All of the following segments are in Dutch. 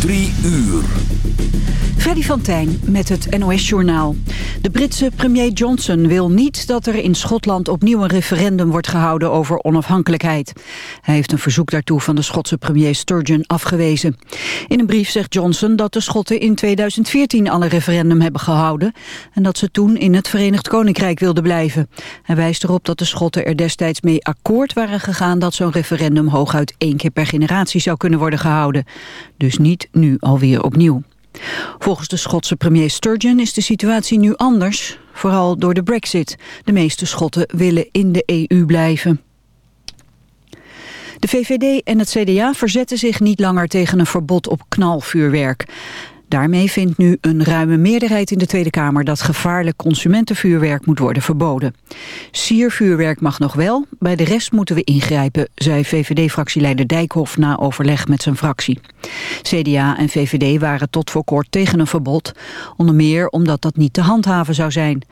Drie uur. Freddy van Tijn met het NOS-journaal. De Britse premier Johnson wil niet dat er in Schotland opnieuw een referendum wordt gehouden over onafhankelijkheid. Hij heeft een verzoek daartoe van de Schotse premier Sturgeon afgewezen. In een brief zegt Johnson dat de Schotten in 2014 al een referendum hebben gehouden en dat ze toen in het Verenigd Koninkrijk wilden blijven. Hij wijst erop dat de Schotten er destijds mee akkoord waren gegaan dat zo'n referendum hooguit één keer per generatie zou kunnen worden gehouden. Dus niet nu alweer opnieuw. Volgens de Schotse premier Sturgeon is de situatie nu anders, vooral door de brexit. De meeste Schotten willen in de EU blijven. De VVD en het CDA verzetten zich niet langer tegen een verbod op knalvuurwerk. Daarmee vindt nu een ruime meerderheid in de Tweede Kamer dat gevaarlijk consumentenvuurwerk moet worden verboden. Siervuurwerk mag nog wel, bij de rest moeten we ingrijpen, zei VVD-fractieleider Dijkhoff na overleg met zijn fractie. CDA en VVD waren tot voor kort tegen een verbod, onder meer omdat dat niet te handhaven zou zijn.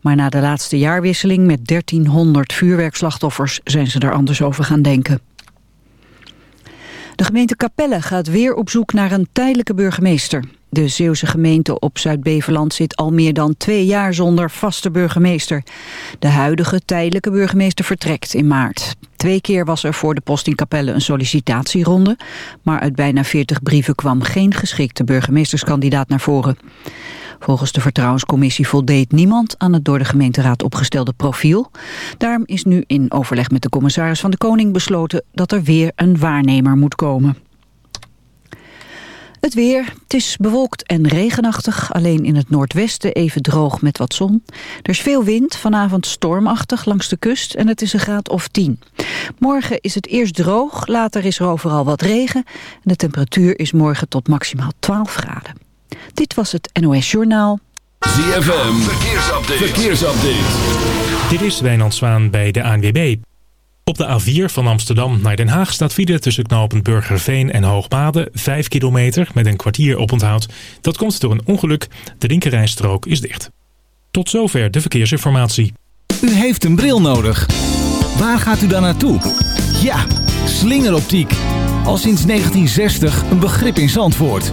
Maar na de laatste jaarwisseling met 1300 vuurwerkslachtoffers zijn ze er anders over gaan denken. De gemeente Capelle gaat weer op zoek naar een tijdelijke burgemeester. De Zeeuwse gemeente op Zuid-Beveland zit al meer dan twee jaar zonder vaste burgemeester. De huidige tijdelijke burgemeester vertrekt in maart. Twee keer was er voor de post in Capelle een sollicitatieronde, maar uit bijna 40 brieven kwam geen geschikte burgemeesterskandidaat naar voren. Volgens de Vertrouwenscommissie voldeed niemand aan het door de gemeenteraad opgestelde profiel. Daarom is nu in overleg met de commissaris van de Koning besloten dat er weer een waarnemer moet komen. Het weer. Het is bewolkt en regenachtig. Alleen in het noordwesten even droog met wat zon. Er is veel wind. Vanavond stormachtig langs de kust. En het is een graad of 10. Morgen is het eerst droog. Later is er overal wat regen. En de temperatuur is morgen tot maximaal 12 graden. Dit was het NOS Journaal. ZFM. Verkeersupdate. Verkeersupdate. Dit is Wijnand Zwaan bij de ANWB. Op de A4 van Amsterdam naar Den Haag staat file tussen knooppunt Burgerveen en Hoogmade. 5 kilometer met een kwartier oponthoud. Dat komt door een ongeluk. De linkerrijstrook is dicht. Tot zover de verkeersinformatie. U heeft een bril nodig. Waar gaat u dan naartoe? Ja, slingeroptiek. Al sinds 1960 een begrip in Zandvoort.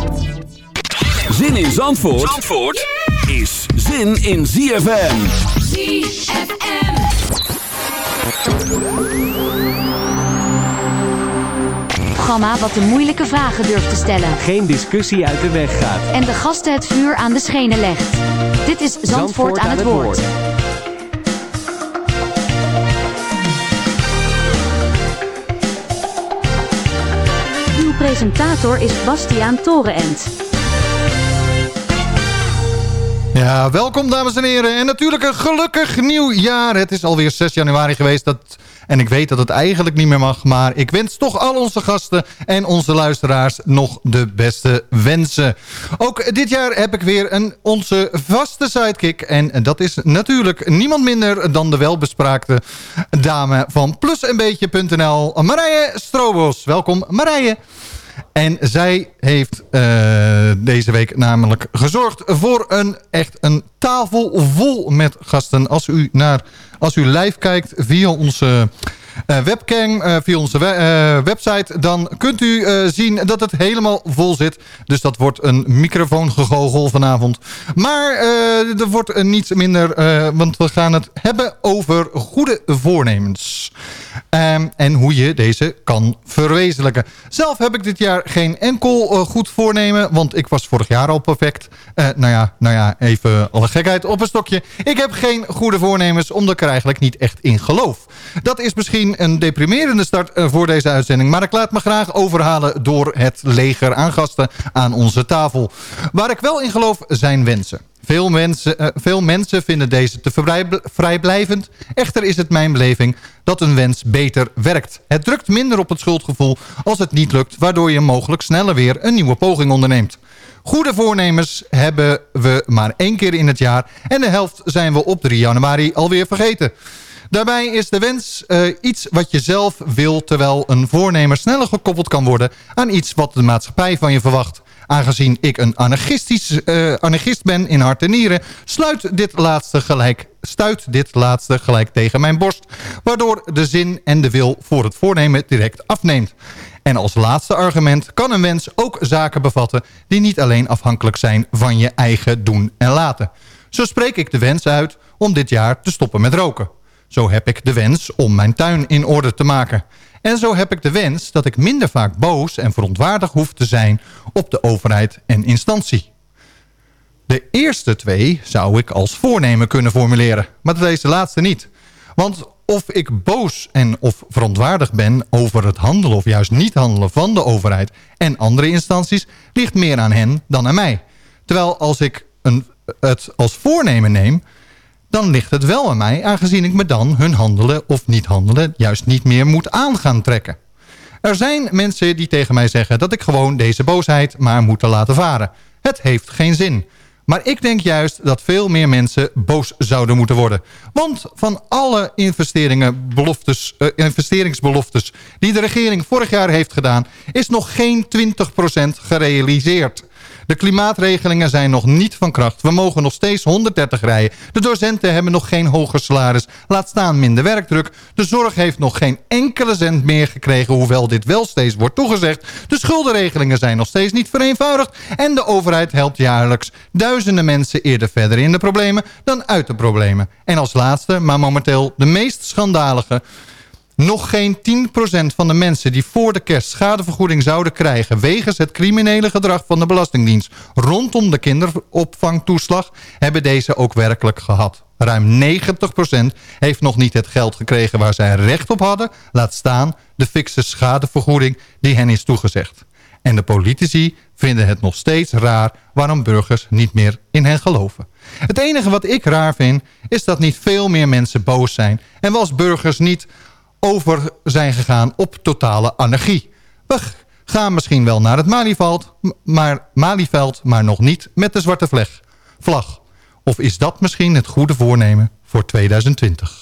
Zin in Zandvoort, Zandvoort is zin in ZFM. ZFM. Programma wat de moeilijke vragen durft te stellen. Geen discussie uit de weg gaat. En de gasten het vuur aan de schenen legt. Dit is Zandvoort, aan, het woord. Uw presentator is Bastiaan Torenent. Ja, welkom dames en heren. En natuurlijk een gelukkig nieuwjaar. Het is alweer 6 januari geweest. Dat, en ik weet dat het eigenlijk niet meer mag. Maar ik wens toch al onze gasten en onze luisteraars nog de beste wensen. Ook dit jaar heb ik weer een, onze vaste sidekick. En dat is natuurlijk niemand minder dan de welbespraakte dame van plusenbeetje.nl. Marije Strobos. Welkom Marije. En zij heeft uh, deze week namelijk gezorgd voor een echt een tafel vol met gasten. Als u, naar, als u live kijkt via onze uh, webcam uh, via onze we website... dan kunt u zien dat het helemaal vol zit. Dus dat wordt een microfoongegogel vanavond. Maar er wordt niets minder... want we gaan het hebben over goede voornemens. Um, en hoe je deze kan verwezenlijken. Zelf heb ik dit jaar geen enkel goed voornemen... want ik was vorig jaar al perfect. nou, ja, nou ja, even alle gekheid op een stokje. Ik heb geen goede voornemens... omdat ik er eigenlijk niet echt in geloof. Dat is misschien een deprimerende start eh, voor deze uitzending. Maar ik laat me graag overhalen door het leger aan gasten aan onze tafel. Waar ik wel in geloof zijn wensen. Veel mensen, uh, veel mensen vinden deze te vrijblijvend. Echter is het mijn beleving dat een wens beter werkt. Het drukt minder op het schuldgevoel als het niet lukt... waardoor je mogelijk sneller weer een nieuwe poging onderneemt. Goede voornemens hebben we maar één keer in het jaar... en de helft zijn we op 3 januari alweer vergeten. Daarbij is de wens uh, iets wat je zelf wil... terwijl een voornemer sneller gekoppeld kan worden... aan iets wat de maatschappij van je verwacht. Aangezien ik een anarchistisch, uh, anarchist ben in hart en nieren... Sluit dit laatste gelijk, stuit dit laatste gelijk tegen mijn borst... waardoor de zin en de wil voor het voornemen direct afneemt. En als laatste argument kan een wens ook zaken bevatten... die niet alleen afhankelijk zijn van je eigen doen en laten. Zo spreek ik de wens uit om dit jaar te stoppen met roken. Zo heb ik de wens om mijn tuin in orde te maken. En zo heb ik de wens dat ik minder vaak boos en verontwaardigd hoef te zijn op de overheid en instantie. De eerste twee zou ik als voornemen kunnen formuleren, maar deze laatste niet. Want of ik boos en of verontwaardigd ben over het handelen of juist niet handelen van de overheid en andere instanties, ligt meer aan hen dan aan mij. Terwijl als ik een, het als voornemen neem, dan ligt het wel aan mij... aangezien ik me dan hun handelen of niet handelen... juist niet meer moet aan gaan trekken. Er zijn mensen die tegen mij zeggen dat ik gewoon deze boosheid maar moet laten varen. Het heeft geen zin. Maar ik denk juist dat veel meer mensen boos zouden moeten worden. Want van alle investeringen, beloftes, uh, investeringsbeloftes die de regering vorig jaar heeft gedaan... is nog geen 20% gerealiseerd. De klimaatregelingen zijn nog niet van kracht. We mogen nog steeds 130 rijden. De docenten hebben nog geen hoger salaris. Laat staan minder werkdruk. De zorg heeft nog geen enkele cent meer gekregen... hoewel dit wel steeds wordt toegezegd. De schuldenregelingen zijn nog steeds niet vereenvoudigd. En de overheid helpt jaarlijks duizenden mensen eerder verder in de problemen... dan uit de problemen. En als laatste, maar momenteel de meest schandalige... Nog geen 10% van de mensen die voor de kerst schadevergoeding zouden krijgen... wegens het criminele gedrag van de Belastingdienst rondom de kinderopvangtoeslag... hebben deze ook werkelijk gehad. Ruim 90% heeft nog niet het geld gekregen waar zij recht op hadden... laat staan de fikse schadevergoeding die hen is toegezegd. En de politici vinden het nog steeds raar waarom burgers niet meer in hen geloven. Het enige wat ik raar vind is dat niet veel meer mensen boos zijn... en we als burgers niet over zijn gegaan op totale anarchie. We gaan misschien wel naar het Malieveld, maar, Malieveld, maar nog niet met de zwarte vlag. Of is dat misschien het goede voornemen voor 2020?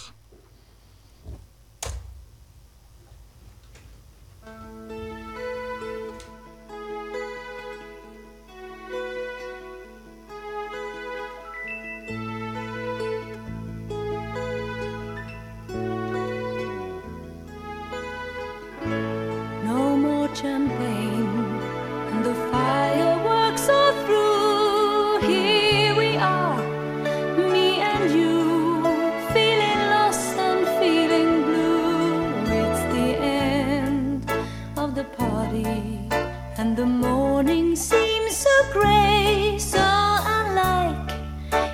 gray, so unlike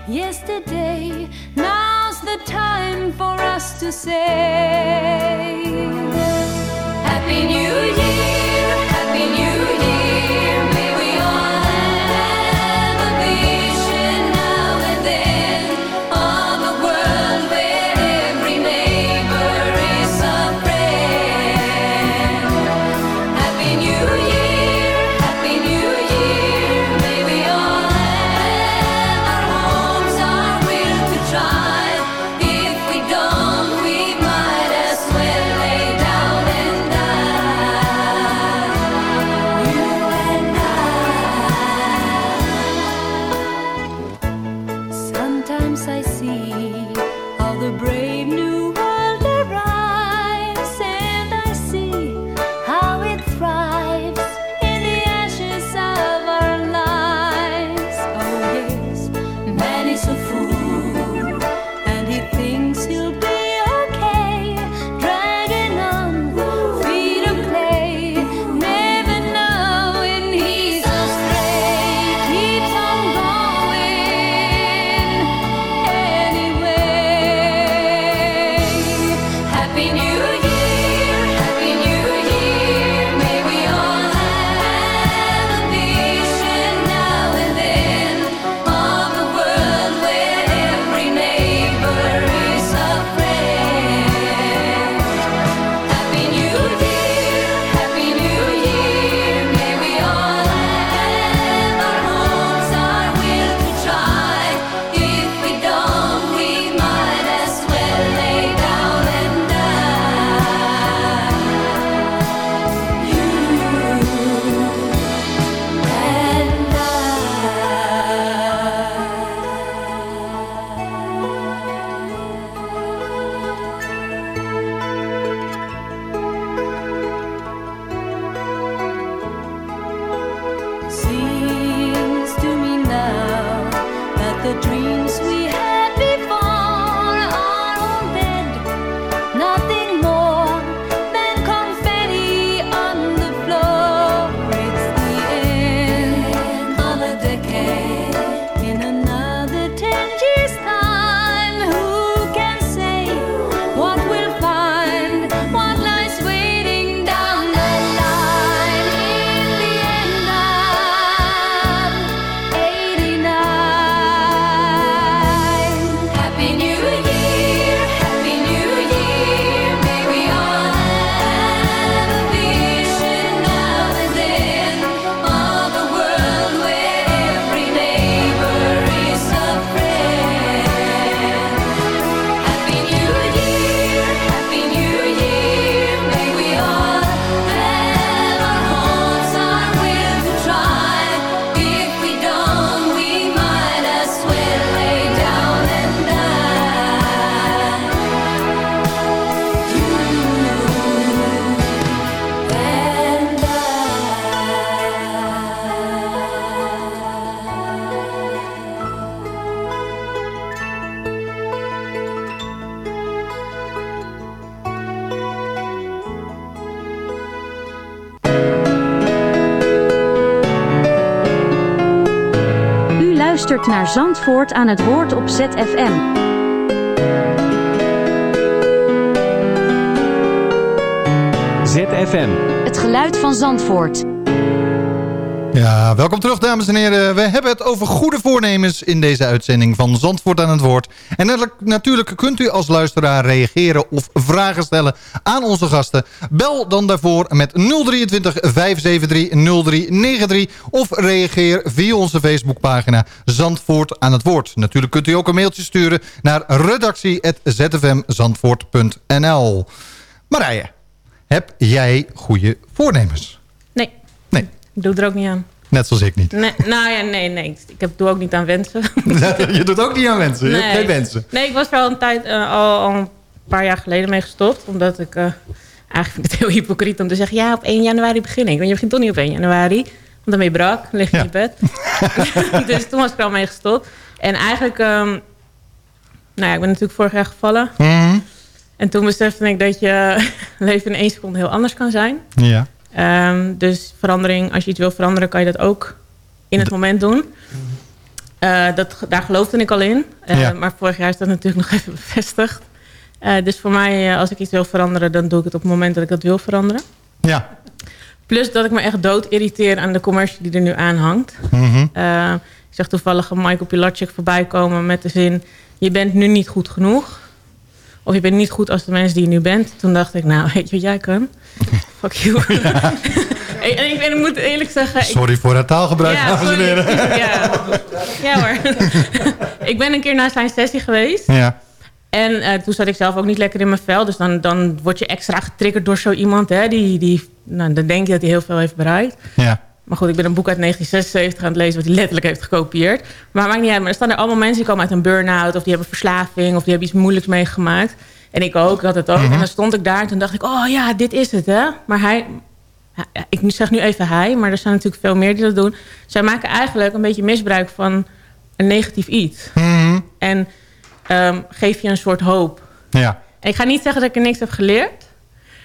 yesterday. Now's the time for us to say Happy New Year. Naar Zandvoort aan het woord op ZFM. ZFM. Het geluid van Zandvoort. Ja, welkom terug dames en heren. We hebben het over goede voornemens in deze uitzending van Zandvoort aan het woord. En natuurlijk kunt u als luisteraar reageren of vragen stellen aan onze gasten. Bel dan daarvoor met 023 573 0393 of reageer via onze Facebookpagina Zandvoort aan het woord. Natuurlijk kunt u ook een mailtje sturen naar redactie.zfmzandvoort.nl Marije, heb jij goede voornemens? Nee. Nee. Ik doe er ook niet aan. Net zoals ik niet. Nee, nou ja, nee, nee. Ik heb, doe ook niet aan wensen. je doet ook niet aan wensen? Je hebt geen wensen? Nee, ik was er al een, tijd, uh, al, al, een paar jaar geleden mee gestopt. Omdat ik... Uh, eigenlijk vind ik het heel hypocriet om te zeggen... ja, op 1 januari begin ik. Want je begint toch niet op 1 januari. Want dan ben je brak, dan lig je ja. in je bed. dus toen was ik er al mee gestopt. En eigenlijk... Um, nou ja, ik ben natuurlijk vorig jaar gevallen. Mm -hmm. En toen besefte ik dat je leven in één seconde heel anders kan zijn. Ja. Um, dus verandering, als je iets wil veranderen, kan je dat ook in het moment doen. Uh, dat, daar geloofde ik al in. Uh, ja. Maar vorig jaar is dat natuurlijk nog even bevestigd. Uh, dus voor mij, als ik iets wil veranderen, dan doe ik het op het moment dat ik dat wil veranderen. Ja. Plus dat ik me echt dood irriteer aan de commercie die er nu aan hangt. Mm -hmm. ik zag toevallig een Michael Pilatschik voorbij komen met de zin... je bent nu niet goed genoeg. Of je bent niet goed als de mens die je nu bent. Toen dacht ik, nou, weet je wat jij kan? Fuck you. Ja. en ik, ik, moet eerlijk zeggen... Sorry voor het taalgebruik, ja, dames en heren. Ja, ja hoor. ik ben een keer naar zijn sessie geweest. Ja. En uh, toen zat ik zelf ook niet lekker in mijn vel. Dus dan, dan word je extra getriggerd door zo iemand. Hè, die, die, nou, dan denk je dat hij heel veel heeft bereikt. Ja. Maar goed, ik ben een boek uit 1976 aan het lezen... wat hij letterlijk heeft gekopieerd. Maar maakt niet uit. Maar er staan er allemaal mensen die komen uit een burn-out... of die hebben verslaving... of die hebben iets moeilijks meegemaakt. En ik ook, had het ook. Mm -hmm. En dan stond ik daar en toen dacht ik... oh ja, dit is het, hè. Maar hij... Ik zeg nu even hij, maar er zijn natuurlijk veel meer die dat doen. Zij maken eigenlijk een beetje misbruik van een negatief iets. Mm -hmm. En um, geef je een soort hoop. Ja. En ik ga niet zeggen dat ik er niks heb geleerd...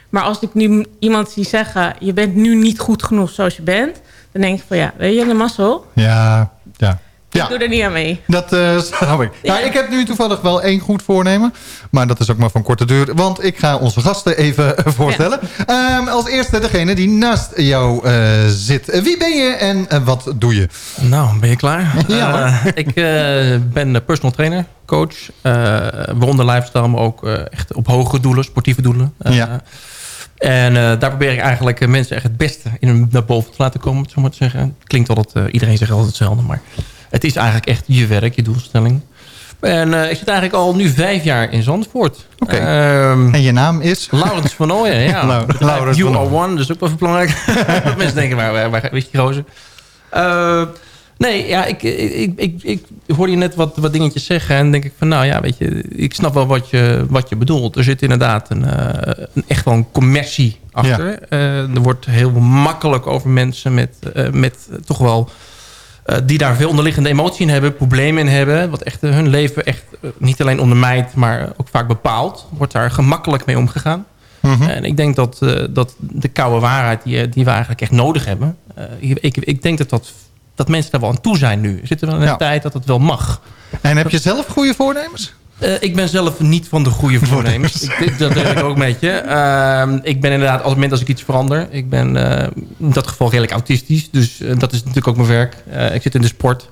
Maar als ik nu iemand zie zeggen... je bent nu niet goed genoeg zoals je bent... dan denk ik van ja, weet je, de mazzel. Ja, ja. Ik doe er niet aan mee. Dat uh, snap ik. Ja. Nou, ik heb nu toevallig wel één goed voornemen. Maar dat is ook maar van korte duur. Want ik ga onze gasten even voorstellen. Ja. Um, als eerste degene die naast jou uh, zit. Wie ben je en uh, wat doe je? Nou, ben je klaar? ja, ik ben personal trainer, coach. waaronder lifestyle, maar ook echt op hoge doelen, sportieve doelen. ja. En uh, daar probeer ik eigenlijk mensen echt het beste in naar boven te laten komen, zo maar te zeggen. Klinkt altijd, uh, iedereen zegt altijd hetzelfde, maar het is eigenlijk echt je werk, je doelstelling. En uh, ik zit eigenlijk al nu vijf jaar in Zandvoort. Oké. Okay. Um, en je naam is? Laurens van Ooyen, ja. Laurens you are one, dus ook wel even belangrijk. mensen denken, waar, weet je gozer? Nee, ja, ik, ik, ik, ik hoorde je net wat, wat dingetjes zeggen. En denk ik van, nou ja, weet je, ik snap wel wat je, wat je bedoelt. Er zit inderdaad een, uh, een echt wel een commercie achter. Ja. Uh, er wordt heel makkelijk over mensen met, uh, met toch wel... die daar veel onderliggende emotie in hebben, problemen in hebben. Wat echt hun leven echt niet alleen ondermijnt, maar ook vaak bepaalt. Wordt daar gemakkelijk mee omgegaan. Mhm. Mm -hmm. En ik denk dat, dat de koude waarheid die, die we eigenlijk echt nodig hebben... ik, ik denk dat dat dat mensen daar wel aan toe zijn nu. Zitten we in een ja. tijd dat het wel mag. En heb je zelf goede voornemens? Uh, ik ben zelf niet van de goede voornemens. ik, dat denk ik ook met je. Uh, ik ben inderdaad, op het moment als ik iets verander... ik ben uh, in dat geval redelijk autistisch. Dus uh, dat is natuurlijk ook mijn werk. ik zit in de sport.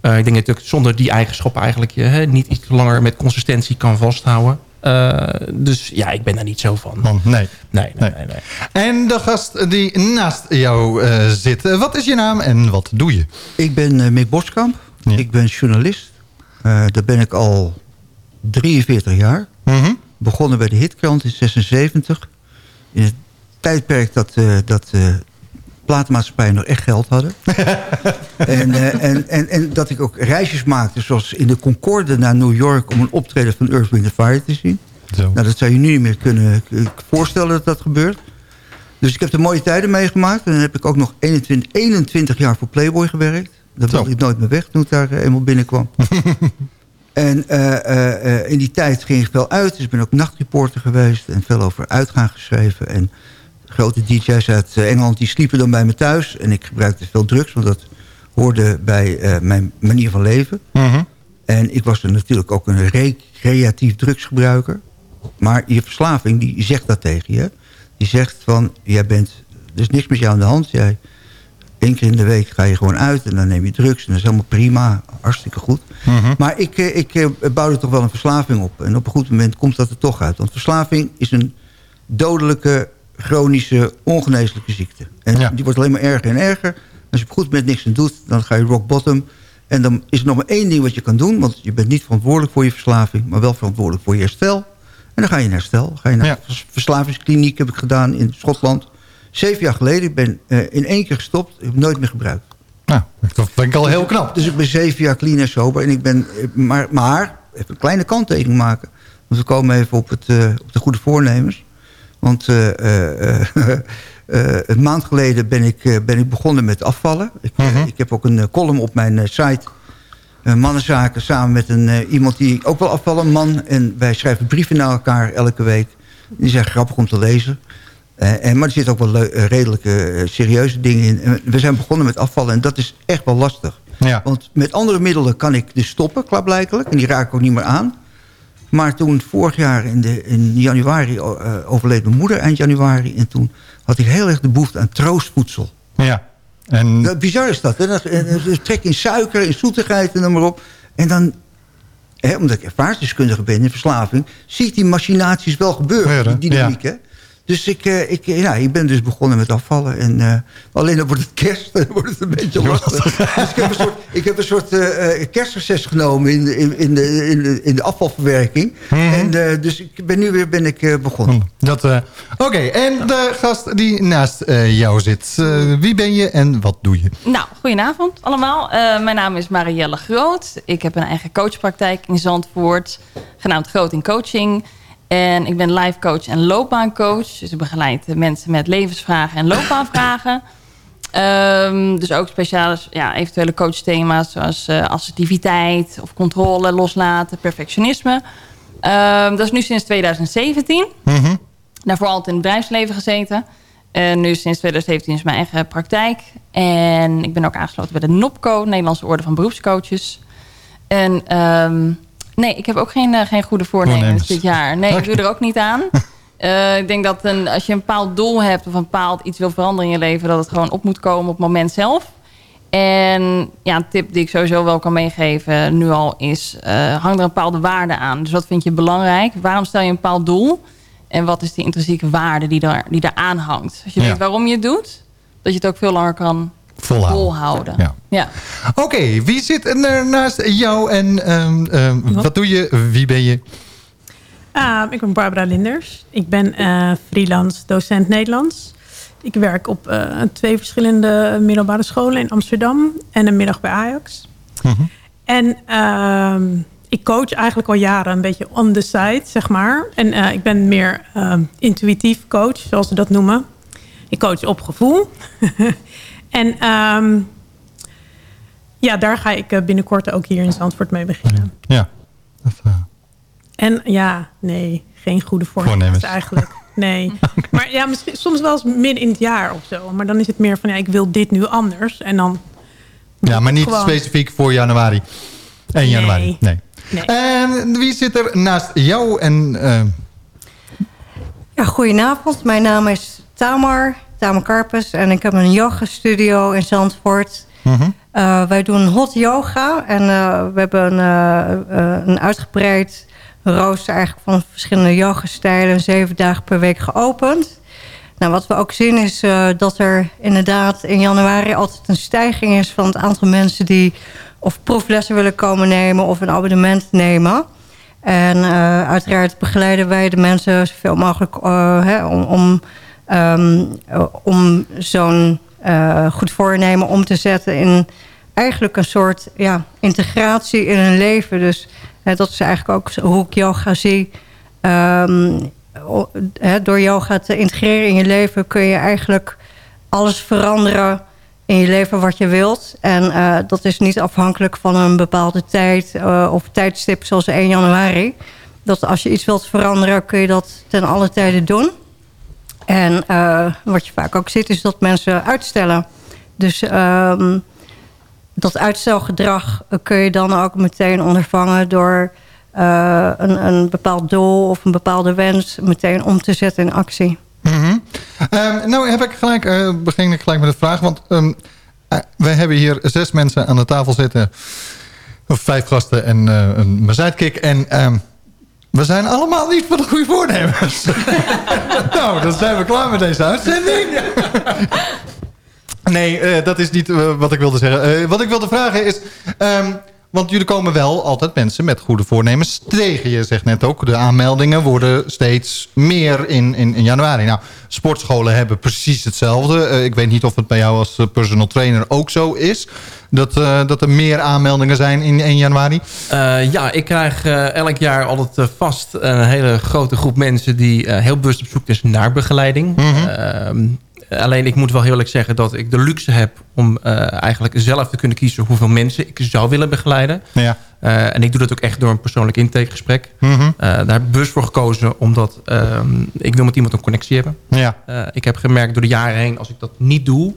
ik denk natuurlijk zonder die eigenschappen eigenlijk... je hè, niet iets langer met consistentie kan vasthouden. Uh, dus ja, ik ben daar niet zo van. Man, nee. Nee, nee, nee. nee, En de gast die naast jou uh, zit. Wat is je naam en wat doe je? Ik ben uh, Mick Boskamp. Ja. Ik ben journalist. daar ben ik al 43 jaar. Mm -hmm. Begonnen bij de Hitkrant in 76. In het tijdperk dat, dat platenmaatschappijen nog echt geld hadden. en, uh, en, en, en dat ik ook reisjes maakte, zoals in de Concorde naar New York... om een optreden van Earth, Wind Fire te zien. Zo. Nou, dat zou je nu niet meer kunnen voorstellen dat dat gebeurt. Dus ik heb er mooie tijden meegemaakt. En dan heb ik ook nog 21, 21 jaar voor Playboy gewerkt. Dat wilde ik nooit meer weg toen ik daar uh, eenmaal binnenkwam. en uh, in die tijd ging ik veel uit. Dus ik ben ook nachtreporter geweest en veel over uitgaan geschreven... En grote DJ's uit Engeland, die sliepen dan bij me thuis. En ik gebruikte veel drugs, want dat hoorde bij eh, mijn manier van leven. Mhm. En ik was er natuurlijk ook een recreatief drugsgebruiker. Maar je verslaving, die zegt dat tegen je. Die zegt van, jij bent, er is niks met jou aan de hand. Jij, één keer in de week ga je gewoon uit en dan neem je drugs. En dat is helemaal prima, hartstikke goed. Mhm. Maar ik, eh, ik eh, bouwde toch wel een verslaving op. En op een goed moment komt dat er toch uit. Want verslaving is een dodelijke, chronische, ongeneeslijke ziekte. En die wordt alleen maar erger en erger. Als je op goed moment niks aan doet, dan ga je rock bottom. En dan is er nog maar één ding wat je kan doen. Want je bent niet verantwoordelijk voor je verslaving... maar wel verantwoordelijk voor je herstel. En dan ga je in herstel. Ga je naar Ja. verslavingskliniek, heb ik gedaan in Schotland. Zeven jaar geleden. Ik ben eh, in één keer gestopt. Ik heb nooit meer gebruikt. Nou, dat vind ik al heel knap. Dus ik ben zeven jaar clean en sober. En ik ben, eh, maar, maar even een kleine kanttekening maken. Want we komen even op, het, eh, op de goede voornemens. Want een maand geleden ben ik, ben ik begonnen met afvallen. Ik, eh, ik heb ook een column op mijn site. mannenzaken samen met een, iemand die ook wel afvallen, een man. En wij schrijven brieven naar elkaar elke week. Die zijn grappig om te lezen. Eh, en, maar er zitten ook wel eh, redelijke eh, serieuze dingen in. En we zijn begonnen met afvallen en dat is echt wel lastig. Ja. Want met andere middelen kan ik dus stoppen, klaarblijkelijk. En die raak ik ook niet meer aan. Maar toen vorig jaar in, de, in januari eh, overleed mijn moeder eind januari. En toen had ik heel erg de behoefte aan troostvoedsel. Ja. En... Dat, bizar is dat. Hè? Dat, en, en, trek in suiker, in zoetigheid en noem maar op. En dan, hè, omdat ik ervaringsdeskundige ben in verslaving... zie ik die machinaties wel gebeuren, die dynamiek. Hè? Dus ik, eh, ik, ja, ik ben dus begonnen met afvallen. En, eh, alleen dan wordt het kerst en dan wordt het een beetje lastig. dus ik heb een soort, ik heb een soort eh, eh, kerstreces genomen in, de- in, in, de, in, de, in de afvalverwerking. En, eh, dus ik ben nu weer ben ik, eh, begonnen. Dat, eh, Oké, en de gast die naast eh, jou zit. eh, wie ben je en wat doe je? Nou, goedenavond allemaal. Eh, mijn naam is Marielle Groot. Ik heb een eigen coachpraktijk in Zandvoort, genaamd Groot in Coaching. En ik ben life coach en loopbaancoach. Dus ik begeleid mensen met levensvragen en loopbaanvragen. Ehm, dus ook speciale ja, eventuele coachthema's zoals eh, assertiviteit of controle, loslaten, perfectionisme. Ehm, dat is nu sinds 2017. Daarvoor altijd in het bedrijfsleven gezeten. En nu sinds 2017 is mijn eigen praktijk. En ik ben ook aangesloten bij de NOPCO, Nederlandse Orde van Beroepscoaches. En ehm, nee, ik heb ook geen, eh, geen goede voornemens, dit jaar. Nee, ik doe er ook niet aan. Eh, ik denk dat een, als je een bepaald doel hebt of een bepaald iets wil veranderen in je leven... dat het gewoon op moet komen op het moment zelf. En ja, een tip die ik sowieso wel kan meegeven nu al is... eh, hang er een bepaalde waarde aan. Dus wat vind je belangrijk? Waarom stel je een bepaald doel? En wat is die intrinsieke waarde die daar, die daar aan hangt? Als je Ja. weet waarom je het doet, dat je het ook veel langer kan Volhouden. volhouden. Ja. Ja. Oké, wie zit er naast jou en ehm, ehm, wat doe je? Wie ben je? Ah, ik ben Barbara Linders. Ik ben eh, freelance docent Nederlands. Ik werk op eh, twee verschillende middelbare scholen in Amsterdam en een middag bij Ajax. En ehm, ik coach eigenlijk al jaren een beetje on the side, zeg maar. En eh, ik ben meer ehm, intuïtief coach, zoals ze dat noemen. Ik coach op gevoel. en ehm, ja, daar ga ik eh, binnenkort ook hier in Zandvoort mee beginnen. Ja. En ja, nee, geen goede voornemens eigenlijk. Nee. Maar ja, misschien, soms wel eens midden in het jaar of zo. Maar dan is het meer van, ja, ik wil dit nu anders. En dan... Ja, maar niet Gewoon. specifiek voor januari. 1 januari. Nee. Nee. En wie zit er naast jou en... ehm, Ja, goedenavond. Mijn naam is Tamar, Karpus. En ik heb een yoga studio in Zandvoort. Eh, wij doen hot yoga. En eh, we hebben een, eh, een uitgebreid rooster eigenlijk van verschillende yoga-stijlen. Zeven dagen per week geopend. Nou, wat we ook zien is dat er inderdaad in januari altijd een stijging is... van het aantal mensen die of proeflessen willen komen nemen... of een abonnement nemen. En uiteraard begeleiden wij de mensen zoveel mogelijk hè, om, om, ehm, eh, om zo'n eh, goed voornemen om te zetten in eigenlijk een soort ja, integratie in hun leven. Dus hè, dat is eigenlijk ook hoe ik yoga zie. O- hè, door yoga te integreren in je leven kun je eigenlijk alles veranderen in je leven wat je wilt. En eh, dat is niet afhankelijk van een bepaalde tijd of tijdstip zoals 1 januari. Dat als je iets wilt veranderen kun je dat ten alle tijde doen. En eh, wat je vaak ook ziet is dat mensen uitstellen. Dus ehm, dat uitstelgedrag eh, kun je dan ook meteen ondervangen... door eh, een, een bepaald doel of een bepaalde wens meteen om te zetten in actie. Ehm, nou heb ik gelijk, eh, begin ik gelijk met de vraag. Want eh, wij hebben hier zes mensen aan de tafel zitten. Of vijf gasten en een mijn sidekick. En we zijn allemaal niet van de goede voornemens. nou, dan zijn we klaar met deze uitzending. nee, eh, dat is niet eh, wat ik wilde zeggen. Eh, wat ik wilde vragen is... ehm, want jullie komen wel altijd mensen met goede voornemens tegen. Je zegt net ook, de aanmeldingen worden steeds meer in, in, in januari. Nou, sportscholen hebben precies hetzelfde. Eh, ik weet niet of het bij jou als eh, personal trainer ook zo is. Dat, eh, dat er meer aanmeldingen zijn in 1 januari. Ja, ik krijg elk jaar altijd vast een hele grote groep mensen... die heel bewust op zoek is naar begeleiding. Ehm, alleen ik moet wel heel eerlijk zeggen dat ik de luxe heb... om eh, eigenlijk zelf te kunnen kiezen hoeveel mensen ik zou willen begeleiden. Ja. Eh, en ik doe dat ook echt door een persoonlijk intakegesprek. Mhm. Eh, daar heb ik bewust voor gekozen, omdat ehm, ik wil met iemand een connectie hebben. Ja. Ik heb gemerkt door de jaren heen, als ik dat niet doe...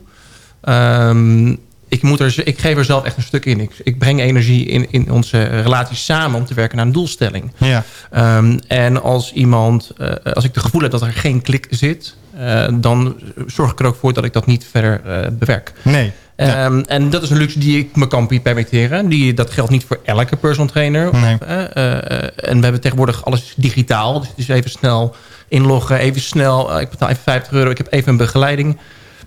ehm, ik, moet er, ik geef er zelf echt een stuk in. Ik, ik breng energie in, in onze relatie samen om te werken naar een doelstelling. Ja. Ehm, en als iemand, als ik het gevoel heb dat er geen klik zit... eh, dan zorg ik er ook voor dat ik dat niet verder eh, bewerk. Nee. Ehm, En dat is een luxe die ik me kan permitteren. Die, dat geldt niet voor elke personal trainer. Nee. Eh, en we hebben tegenwoordig alles digitaal. Dus het is even snel inloggen. Even snel, ik betaal even 50 euro. Ik heb even een begeleiding.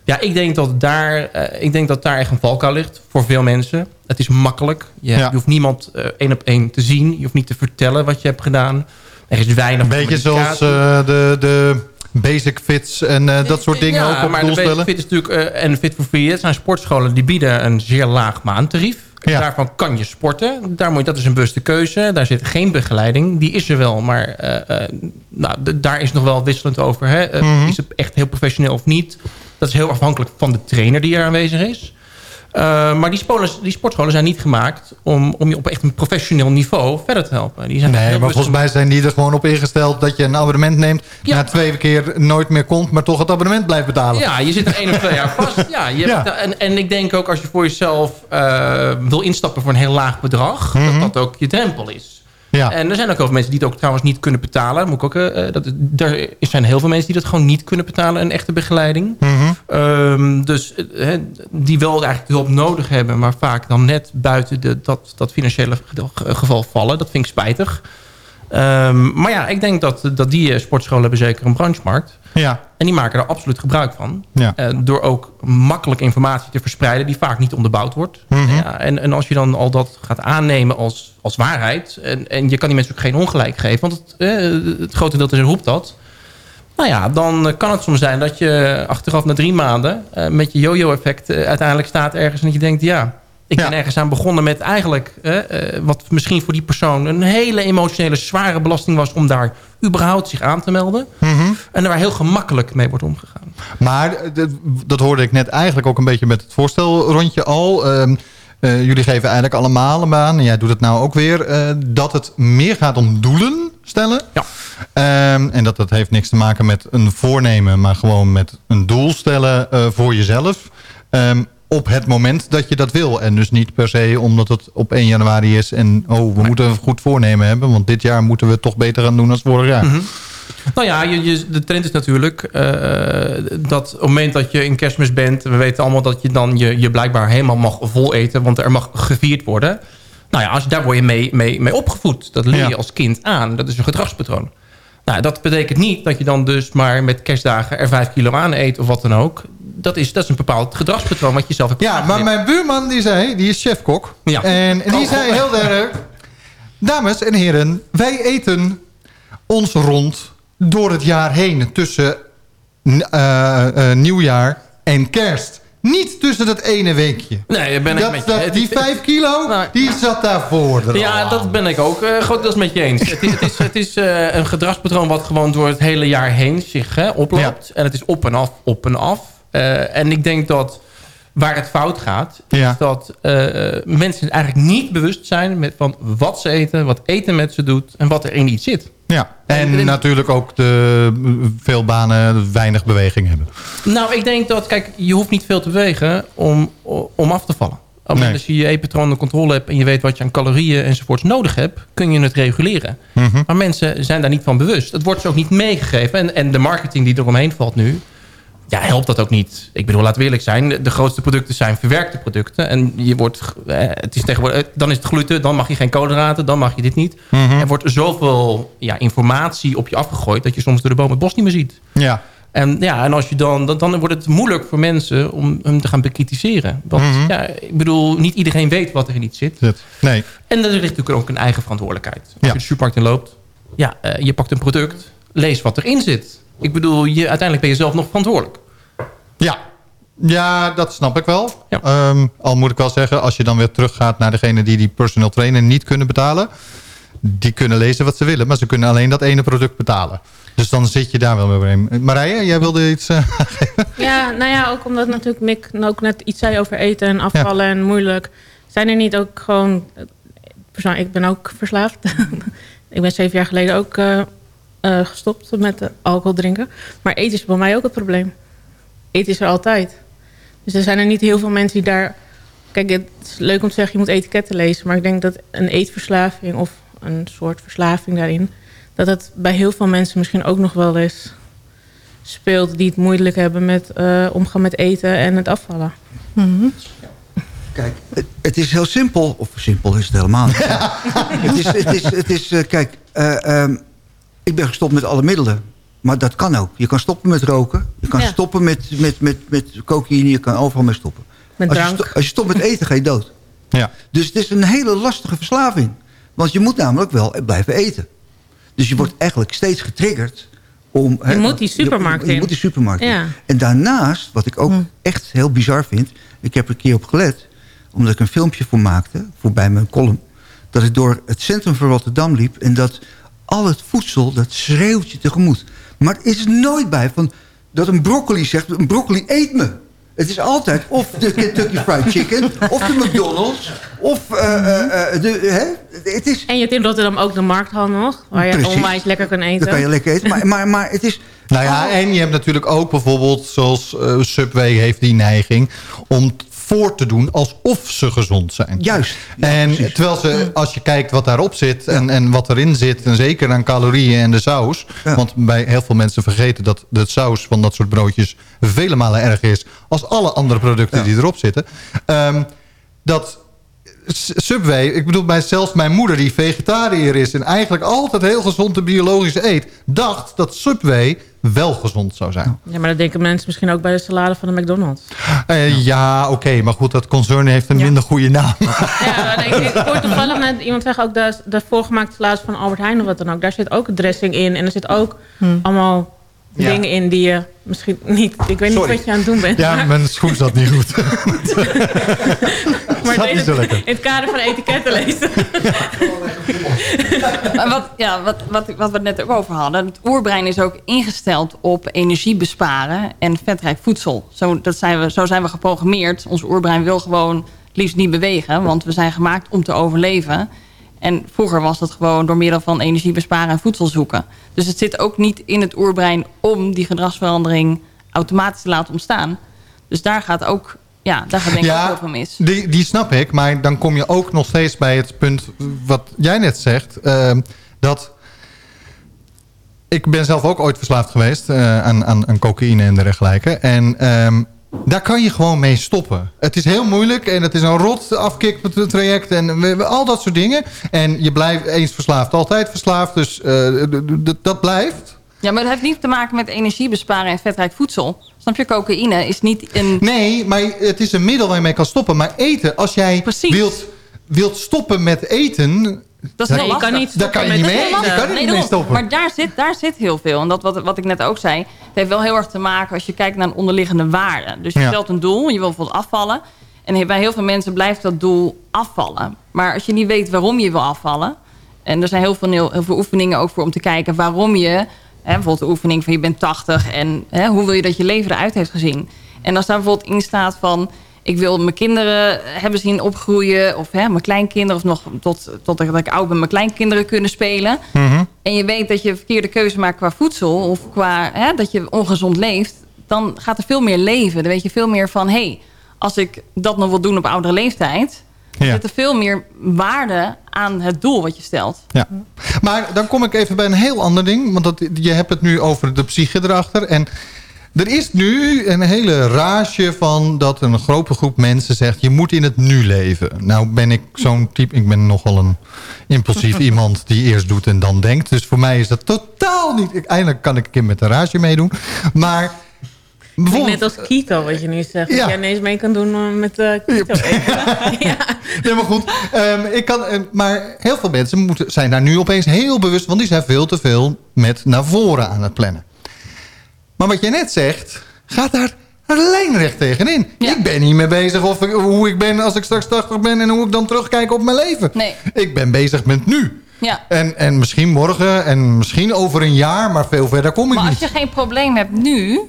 Ja, ik denk dat daar, ik denk dat daar echt een valkuil ligt voor veel mensen. Het is makkelijk. Je, Ja. je hoeft niemand één op één te zien. Je hoeft niet te vertellen wat je hebt gedaan. Er is weinig Een beetje zoals de, de basic fits en eh, dat soort dingen ja, ook op maar doel de. Basic Fit is natuurlijk, eh, en Fit for Free, het zijn sportscholen die bieden een zeer laag maandtarief. Daarvan kan je sporten. Daar moet, je- dat is een bewuste keuze. Daar zit geen begeleiding. Die is er wel, maar eh, nou, daar is nog wel wisselend over. Hè? Mhm. Is het echt heel professioneel of niet? Dat is heel afhankelijk van de trainer die er aanwezig is. Eh, maar die, spolen, die sportscholen zijn niet gemaakt om, om je op echt een professioneel niveau verder te helpen. Die zijn Nee, maar volgens mij zijn die er gewoon op ingesteld dat je een abonnement neemt. Na twee keer nooit meer komt, maar toch het abonnement blijft betalen. Ja, je zit er één of twee jaar vast. Ja, je Ja. en, en ik denk ook als je voor jezelf eh, wil instappen voor een heel laag bedrag... Mhm. dat dat ook je drempel is. Ja. En er zijn ook heel veel mensen die het ook trouwens niet kunnen betalen. Moet ik ook, eh, eh, dat, er zijn heel veel mensen die dat gewoon niet kunnen betalen. Een echte begeleiding. Mhm. Ehm, dus eh, die wel eigenlijk hulp nodig hebben. Maar vaak dan net buiten de, dat, dat financiële ge- geval vallen. Dat vind ik spijtig. Ehm, maar ja, ik denk dat, dat die eh, sportscholen hebben zeker een branchemarkt. Ja. En die maken er absoluut gebruik van. Ja. Eh, door ook makkelijk informatie te verspreiden die vaak niet onderbouwd wordt. Mhm. Ja, en, en als je dan al dat gaat aannemen als, als waarheid... En, en je kan die mensen ook geen ongelijk geven... want het, eh, het grote deel is roept dat... Nou ja, dan kan het soms zijn dat je achteraf na drie maanden... met je yo-yo-effect uiteindelijk staat ergens... en dat je denkt, ja, ik ben ergens aan begonnen met eigenlijk... eh, wat misschien voor die persoon een hele emotionele, zware belasting was... om daar überhaupt zich aan te melden. En waar heel gemakkelijk mee wordt omgegaan. Maar eh, dat- hoorde ik net eigenlijk ook een beetje met het voorstelrondje al. Ehm, eh, jullie geven eigenlijk allemaal een baan. En jij doet het nou ook weer. dat het meer gaat om doelen stellen. Ja. Ehm, en dat dat heeft niks te maken met een voornemen. Maar gewoon met een doel stellen voor jezelf. Ehm, op het moment dat je dat wil. En dus niet per se omdat het op 1 januari is. En oh, we moeten een goed voornemen hebben. Want dit jaar moeten we het toch beter gaan doen dan vorig jaar. Mhm. Nou ja, je, je- de trend is natuurlijk eh, dat op het moment dat je in kerstmis bent... we weten allemaal dat je dan je, je blijkbaar helemaal mag vol eten... want er mag gevierd worden. Nou ja, als, daar word je mee, mee, mee opgevoed. Dat leer je Ja. als kind aan. Dat is een gedragspatroon. Nou, dat betekent niet dat je dan dus maar met kerstdagen er vijf kilo aan eet of wat dan ook. Dat is, dat is een bepaald gedragspatroon wat je zelf hebt Ja, maar mijn buurman die zei, die is chefkok. Ja. En die Oh. zei heel erg... Dames en heren, wij eten ons rond door het jaar heen. Tussen eh, eh, nieuwjaar en kerst. Niet tussen dat ene weekje. Nee, daar ben ik Dat- met je. dat- Het- die het- vijf kilo, die zat daarvoor. Ja, dat ben ik ook uh, grotendeels met je eens. het is, het is, het is eh, een gedragspatroon wat gewoon door het hele jaar heen zich hè, oploopt. En het is op en af, op en af. Eh, en ik denk dat waar het fout gaat... Ja. is dat eh, mensen eigenlijk niet bewust zijn met van wat ze eten... wat eten met ze doet en wat er in iets zit. Ja, en natuurlijk ook de veel banen weinig beweging hebben. Nou, ik denk dat, kijk, je hoeft niet veel te wegen om, om af te vallen. dat je je eetpatroon onder controle hebt... en je weet wat je aan calorieën enzovoorts nodig hebt... kun je het reguleren. Mhm. Maar mensen zijn daar niet van bewust. Het wordt ze ook niet meegegeven. En, en de marketing die eromheen valt nu... ja, helpt dat ook niet. Ik bedoel, laten we eerlijk zijn. De grootste producten zijn verwerkte producten. En je wordt, eh, het is tegenwoordig, dan is het gluten, dan mag je geen koolhydraten, dan mag je dit niet. Mhm. Er wordt zoveel ja, informatie op je afgegooid... dat je soms door de boom het bos niet meer ziet. Ja. En, ja, en als je dan, dan, dan wordt het moeilijk voor mensen om hem te gaan bekritiseren. Want Mhm. ja, ik bedoel, niet iedereen weet wat er in iets zit. Nee. En er ligt natuurlijk ook een eigen verantwoordelijkheid. Als je de supermarkt in loopt, ja, eh, je pakt een product, lees wat erin zit. Ik bedoel, je, uiteindelijk ben je zelf nog verantwoordelijk. Ja. Ja, dat snap ik wel. Ehm, al moet ik wel zeggen, als je dan weer teruggaat naar degene die die personal trainer niet kunnen betalen. Die kunnen lezen wat ze willen, maar ze kunnen alleen dat ene product betalen. Dus dan zit je daar wel mee. Marije, jij wilde iets uh, Ja, nou ja, ook omdat natuurlijk Mick ook net iets zei over eten en afvallen en moeilijk. Zijn er niet ook gewoon... persoonlijk, Ik ben ook verslaafd. ik ben zeven jaar geleden ook eh, eh, gestopt met alcohol drinken. Maar eten is bij mij ook het probleem. Eten is er altijd. Dus er zijn er niet heel veel mensen die daar... Kijk, het is leuk om te zeggen, je moet etiketten lezen. Maar ik denk dat een eetverslaving of een soort verslaving daarin... dat het bij heel veel mensen misschien ook nog wel eens speelt... die het moeilijk hebben met uh, omgaan met eten en het afvallen. Mhm. Kijk, het, het, is heel simpel. Of simpel is het helemaal niet. het is, het is, het is uh, kijk, uh, um, ik ben gestopt met alle middelen. Maar dat kan ook. Je kan stoppen met roken. Je kan ja. stoppen met, met, met, met cocaïne. Je kan overal mee stoppen. Met als, drank. Je sto, als je stopt met eten, ga je dood. Ja. Dus het is een hele lastige verslaving. Want je moet namelijk wel blijven eten. Dus je wordt eigenlijk steeds getriggerd om... Je moet die supermarkt je, je, je moet die supermarkt ja. En daarnaast, wat ik ook hm. echt heel bizar vind... ik heb er een keer op gelet... omdat ik een filmpje voor maakte, voor bij mijn column... dat ik door het centrum van Rotterdam liep... en dat al het voedsel, dat schreeuwt je tegemoet. Maar er is nooit bij van dat een broccoli zegt... een broccoli eet me. Het is altijd of de Kentucky Fried Chicken... of de McDonald's, of uh, uh, de... Hè? Het is... En je hebt in Rotterdam ook de markthal nog... waar je Precies. onwijs lekker kan eten. Dan kan je lekker eten, maar, maar, maar het is... Nou ja, en je hebt natuurlijk ook bijvoorbeeld... zoals uh, Subway heeft die neiging... om voor te doen alsof ze gezond zijn. Juist. Ja, en precies. terwijl ze, als je kijkt wat daarop zit en, ja. en wat erin zit... en zeker aan calorieën en de saus... Ja. want bij heel veel mensen vergeten dat de saus van dat soort broodjes... vele malen erger is als alle andere producten die erop zitten... Um, dat Subway, ik bedoel bij zelfs mijn moeder die vegetariër is... en eigenlijk altijd heel gezond en biologisch eet... dacht dat Subway wel gezond zou zijn. Ja, maar dat denken mensen misschien ook bij de salade van de McDonald's. Uh, ja, oké, okay, maar goed, dat concern heeft een ja. minder goede naam. Ja, nee, ik hoorde toevallig net iemand zeggen... ook de, de voorgemaakte salade van Albert Heijn of wat dan ook... daar zit ook dressing in en er zit ook hmm. allemaal... Ja. dingen in die je misschien niet... Ik weet Sorry. niet wat je aan het doen bent. Ja, maar. mijn schoen zat niet goed. maar zat niet zo lekker. in het kader van etiketten lezen. maar wat, ja, wat, wat, wat we het net ook over hadden. Het oerbrein is ook ingesteld op energie besparen en vetrijk voedsel. Zo, dat zijn we, zo zijn we geprogrammeerd. Ons oerbrein wil gewoon het liefst niet bewegen. Want we zijn gemaakt om te overleven. En vroeger was dat gewoon door middel van energie besparen en voedsel zoeken. Dus het zit ook niet in het oerbrein om die gedragsverandering automatisch te laten ontstaan. Dus daar gaat ook, ja, daar gaat denk ik ja, ook heel veel mis. Die, die snap ik, maar dan kom je ook nog steeds bij het punt wat jij net zegt. Uh, dat ik ben zelf ook ooit verslaafd geweest uh, aan, aan, aan cocaïne en dergelijke. En um, daar kan je gewoon mee stoppen. Het is heel moeilijk en het is een rot afkiktraject en al dat soort dingen. En je blijft eens verslaafd, altijd verslaafd. Dus uh, dat blijft. Ja, maar dat heeft niet te maken met energie besparen en vetrijk voedsel. Snap je, cocaïne is niet een... Nee, maar het is een middel waar je mee kan stoppen. Maar eten, als jij wilt, wilt stoppen met eten... Dat is heel je kan niet daar kan je niet mee, je kan er nee, niet mee stoppen. Maar daar zit, daar zit heel veel. En dat wat, wat ik net ook zei. Het heeft wel heel erg te maken als je kijkt naar een onderliggende waarde. Dus je Ja. stelt een doel, je wil bijvoorbeeld afvallen. En bij heel veel mensen blijft dat doel afvallen. Maar als je niet weet waarom je wil afvallen... en er zijn heel veel, heel veel oefeningen ook voor om te kijken waarom je... Hè, bijvoorbeeld de oefening van je bent 80 en hè, hoe wil je dat je leven eruit heeft gezien. En als daar bijvoorbeeld in staat van... ik wil mijn kinderen hebben zien opgroeien... of hè, mijn kleinkinderen of nog tot, tot ik oud ben... mijn kleinkinderen kunnen spelen... Mhm. en je weet dat je verkeerde keuze maakt qua voedsel... of qua hè, dat je ongezond leeft... dan gaat er veel meer leven. Dan weet je veel meer van... Hey, als ik dat nog wil doen op oudere leeftijd... Ja. zit er veel meer waarde aan het doel wat je stelt. Ja. Maar dan kom ik even bij een heel ander ding. Want dat, je hebt het nu over de psyche erachter. En er is nu een hele rage van dat een grote groep mensen zegt... je moet in het nu leven. Nou ben ik zo'n type... Ik ben nogal een impulsief iemand die eerst doet en dan denkt. Dus voor mij is dat totaal niet... ik- Eindelijk kan ik een keer met de rage meedoen. Maar... Net als keto, wat je nu zegt. Ja. Dat jij ineens mee kan doen eh, met eh keto eten. Nee, maar goed. ehm, ik kan, eh, maar heel veel mensen moeten, zijn daar nu opeens heel bewust... want die zijn veel te veel met naar voren aan het plannen. Maar wat jij net zegt, gaat daar lijnrecht tegenin. Ik ben niet mee bezig of ik- hoe ik ben als ik straks 80 ben... en hoe ik dan terugkijk op mijn leven. Nee. Ik ben bezig met nu. Ja. En, en misschien morgen en misschien over een jaar... maar veel verder kom ik Maar als niet. je geen probleem hebt nu...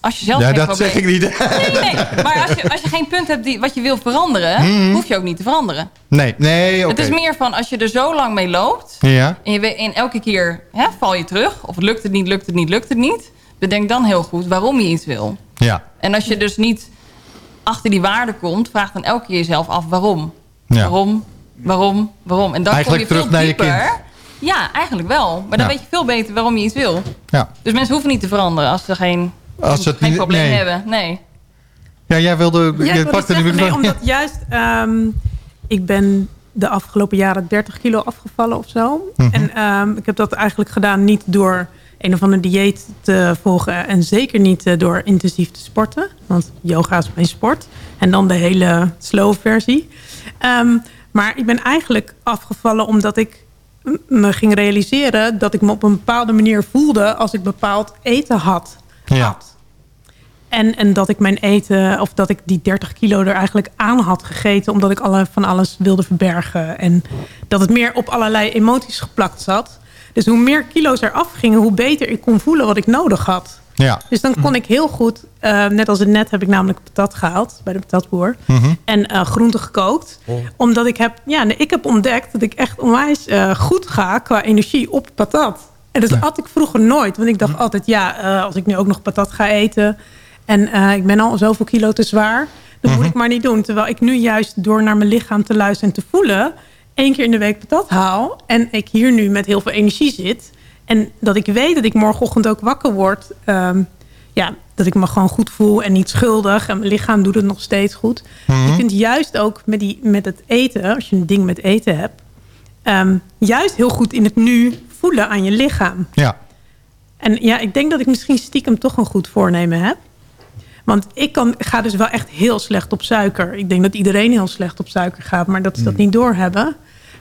Als je zelf Ja, geen dat probleem... zeg ik niet. Nee, nee. Maar als je, als je geen punt hebt die, wat je wil veranderen... Mhm. hoef je ook niet te veranderen. Nee, nee. Het is meer van als je er zo lang mee loopt... Ja, en, je, en elke keer hè, val je terug... of lukt het niet, lukt het niet, lukt het niet... bedenk dan heel goed waarom je iets wil. ja, En als je dus niet achter die waarde komt... vraag dan elke keer jezelf af waarom. Ja. Waarom, waarom, waarom. En dan Eigenlijk kom je terug veel naar je dieper. kind. Ja, eigenlijk wel. Maar dan Ja. weet je veel beter waarom je iets wil. ja. Dus mensen hoeven niet te veranderen als ze geen, Als ze het geen niet- probleem nee. hebben. Nee. Ja, jij wilde... Ja, pakte de nee, microfoon. omdat juist... ehm, ik ben de afgelopen jaren 30 kilo afgevallen of zo. Mhm. En ehm, ik heb dat eigenlijk gedaan niet door een of ander dieet te volgen... en zeker niet eh, door intensief te sporten. Want yoga is mijn sport. En dan de hele slow versie. Ehm, maar ik ben eigenlijk afgevallen omdat ik me ging realiseren... dat ik me op een bepaalde manier voelde als ik bepaald eten had. Ja. En, en dat ik mijn eten, of dat ik die 30 kilo er eigenlijk aan had gegeten... omdat ik alle, van alles wilde verbergen. En dat het meer op allerlei emoties geplakt zat. Dus hoe meer kilo's er afgingen, hoe beter ik kon voelen wat ik nodig had. Ja. Dus dan kon ik heel goed, eh, net als het net heb ik namelijk patat gehaald bij de patatboer. Mhm. En eh groenten gekookt. Omdat ik heb, ja, ik heb ontdekt dat ik echt onwijs eh, goed ga qua energie op patat. En dat had ik vroeger nooit. Want ik dacht altijd, ja, als ik nu ook nog patat ga eten... en ik ben al zoveel kilo te zwaar... dan moet ik maar niet doen. Terwijl ik nu juist door naar mijn lichaam te luisteren en te voelen... één keer in de week patat haal... en ik hier nu met heel veel energie zit... en dat ik weet dat ik morgenochtend ook wakker word... ehm, ja, dat ik me gewoon goed voel en niet schuldig. En mijn lichaam doet het nog steeds goed. Je kunt juist ook met, die, met het eten... als je een ding met eten hebt... ehm, juist heel goed in het nu voelen aan je lichaam. Ja. En ja, ik denk dat ik misschien stiekem toch een goed voornemen heb. Want ik kan, ga dus wel echt heel slecht op suiker. Ik denk dat iedereen heel slecht op suiker gaat, maar dat ze dat niet doorhebben.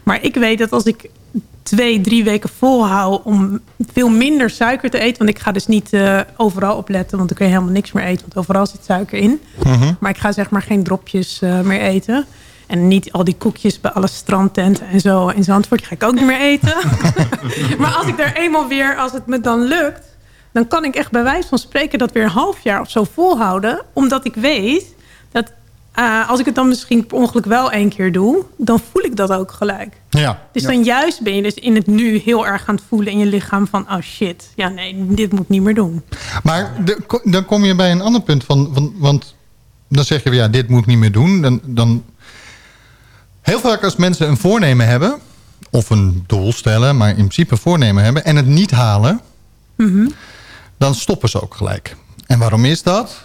Maar ik weet dat als ik twee, drie weken volhoud om veel minder suiker te eten... want ik ga dus niet eh, overal op letten, want dan kun je helemaal niks meer eten... want overal zit suiker in. Maar ik ga zeg maar geen dropjes eh, meer eten. En niet al die koekjes bij alle strandtenten en zo in Zandvoort. Die ga ik ook niet meer eten. maar als ik daar eenmaal weer, als het me dan lukt... dan kan ik echt bij wijze van spreken dat weer een half jaar of zo volhouden. Omdat ik weet dat eh, als ik het dan misschien per ongeluk wel één keer doe... dan voel ik dat ook gelijk. Ja. Dus Ja. dan juist ben je dus in het nu heel erg aan het voelen in je lichaam van... oh shit, ja nee, dit moet ik niet meer doen. Maar de- dan kom je bij een ander punt van... van want dan zeg je, ja, dit moet ik niet meer doen. Dan, dan... Heel vaak als mensen een voornemen hebben... of een doel stellen, maar in principe een voornemen hebben... en het niet halen, Mhm. dan stoppen ze ook gelijk. En waarom is dat?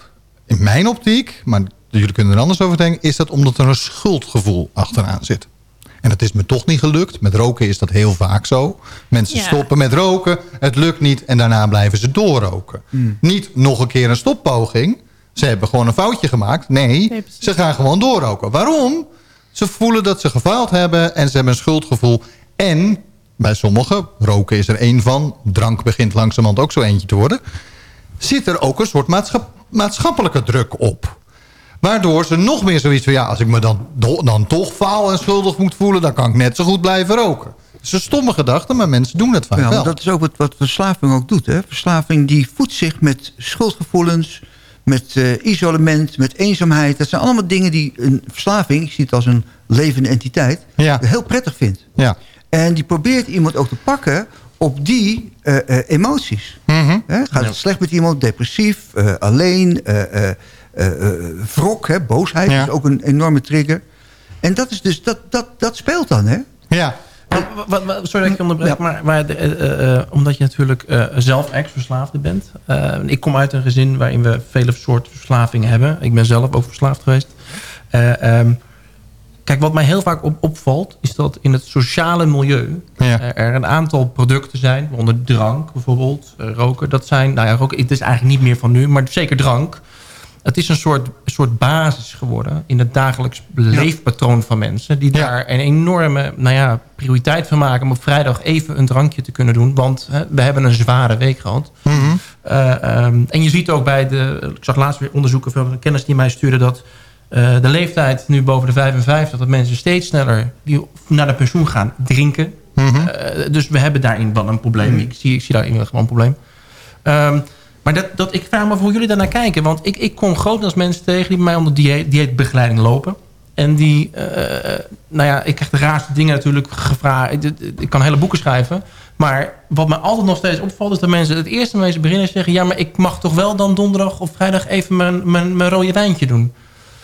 In mijn optiek, maar jullie kunnen er anders over denken... is dat omdat er een schuldgevoel achteraan zit. En dat is me toch niet gelukt. Met roken is dat heel vaak zo. Mensen Ja. stoppen met roken, het lukt niet... en daarna blijven ze doorroken. Niet nog een keer een stoppoging. Ze hebben gewoon een foutje gemaakt. Nee, ze gaan gewoon doorroken. Waarom? Ze voelen dat ze gefaald hebben en ze hebben een schuldgevoel. En bij sommigen, roken is er één van... drank begint langzamerhand ook zo eentje te worden... zit er ook een soort maatschap- maatschappelijke druk op. Waardoor ze nog meer zoiets van... ja, als ik me dan, dan toch faal en schuldig moet voelen... dan kan ik net zo goed blijven roken. Het is een stomme gedachte, maar mensen doen het vaak Ja, wel. dat is ook wat, wat verslaving ook doet. Hè? Verslaving die voedt zich met schuldgevoelens, met eh, isolement, met eenzaamheid. Dat zijn allemaal dingen die een verslaving, ik zie het als een levende entiteit, heel prettig vindt. Ja. En die probeert iemand ook te pakken op die eh, eh, emoties. Mhm. Gaat het slecht met iemand, depressief, alleen, wrok, hè, boosheid Ja. is ook een enorme trigger. En dat, is dus, dat, dat, dat speelt dan, hè? Ja. Wat, wat, wat- sorry dat ik je onderbreek, maar, maar de, eh, eh, eh, omdat je natuurlijk eh, zelf ex-verslaafde bent. Eh, ik kom uit een gezin waarin we vele soorten verslavingen hebben. Ik ben zelf ook verslaafd geweest. Eh, ehm, kijk, wat mij heel vaak op, opvalt... is dat in het sociale milieu Ja. eh, er een aantal producten zijn... waaronder drank bijvoorbeeld, eh, roken. Dat zijn, nou ja, roken, het is eigenlijk niet meer van nu... maar zeker drank. Het is een soort, soort basis geworden in het dagelijks leefpatroon van mensen. Die daar een enorme nou ja, prioriteit van maken om op vrijdag even een drankje te kunnen doen. Want hè, we hebben een zware week gehad. Eh, ehm, en je ziet ook bij de... Ik zag laatst weer onderzoeken van kennis die mij stuurden... dat eh, de leeftijd nu boven de 55... dat mensen steeds sneller die naar de pensioen gaan drinken. Eh, dus we hebben daarin wel een probleem. Ik, zie, ik zie daarin wel een probleem. Ehm, maar dat, dat, ik vraag me hoe jullie daarnaar kijken. Want ik, ik kom grotendeels mensen tegen die bij mij onder dieet, dieetbegeleiding lopen. En die, eh, nou ja, ik krijg de raarste dingen natuurlijk gevraagd. Ik, ik kan hele boeken schrijven. Maar wat me altijd nog steeds opvalt... is dat mensen het eerste ze beginnen zeggen... ja, maar ik mag toch wel dan donderdag of vrijdag even mijn, mijn, mijn rode wijntje doen.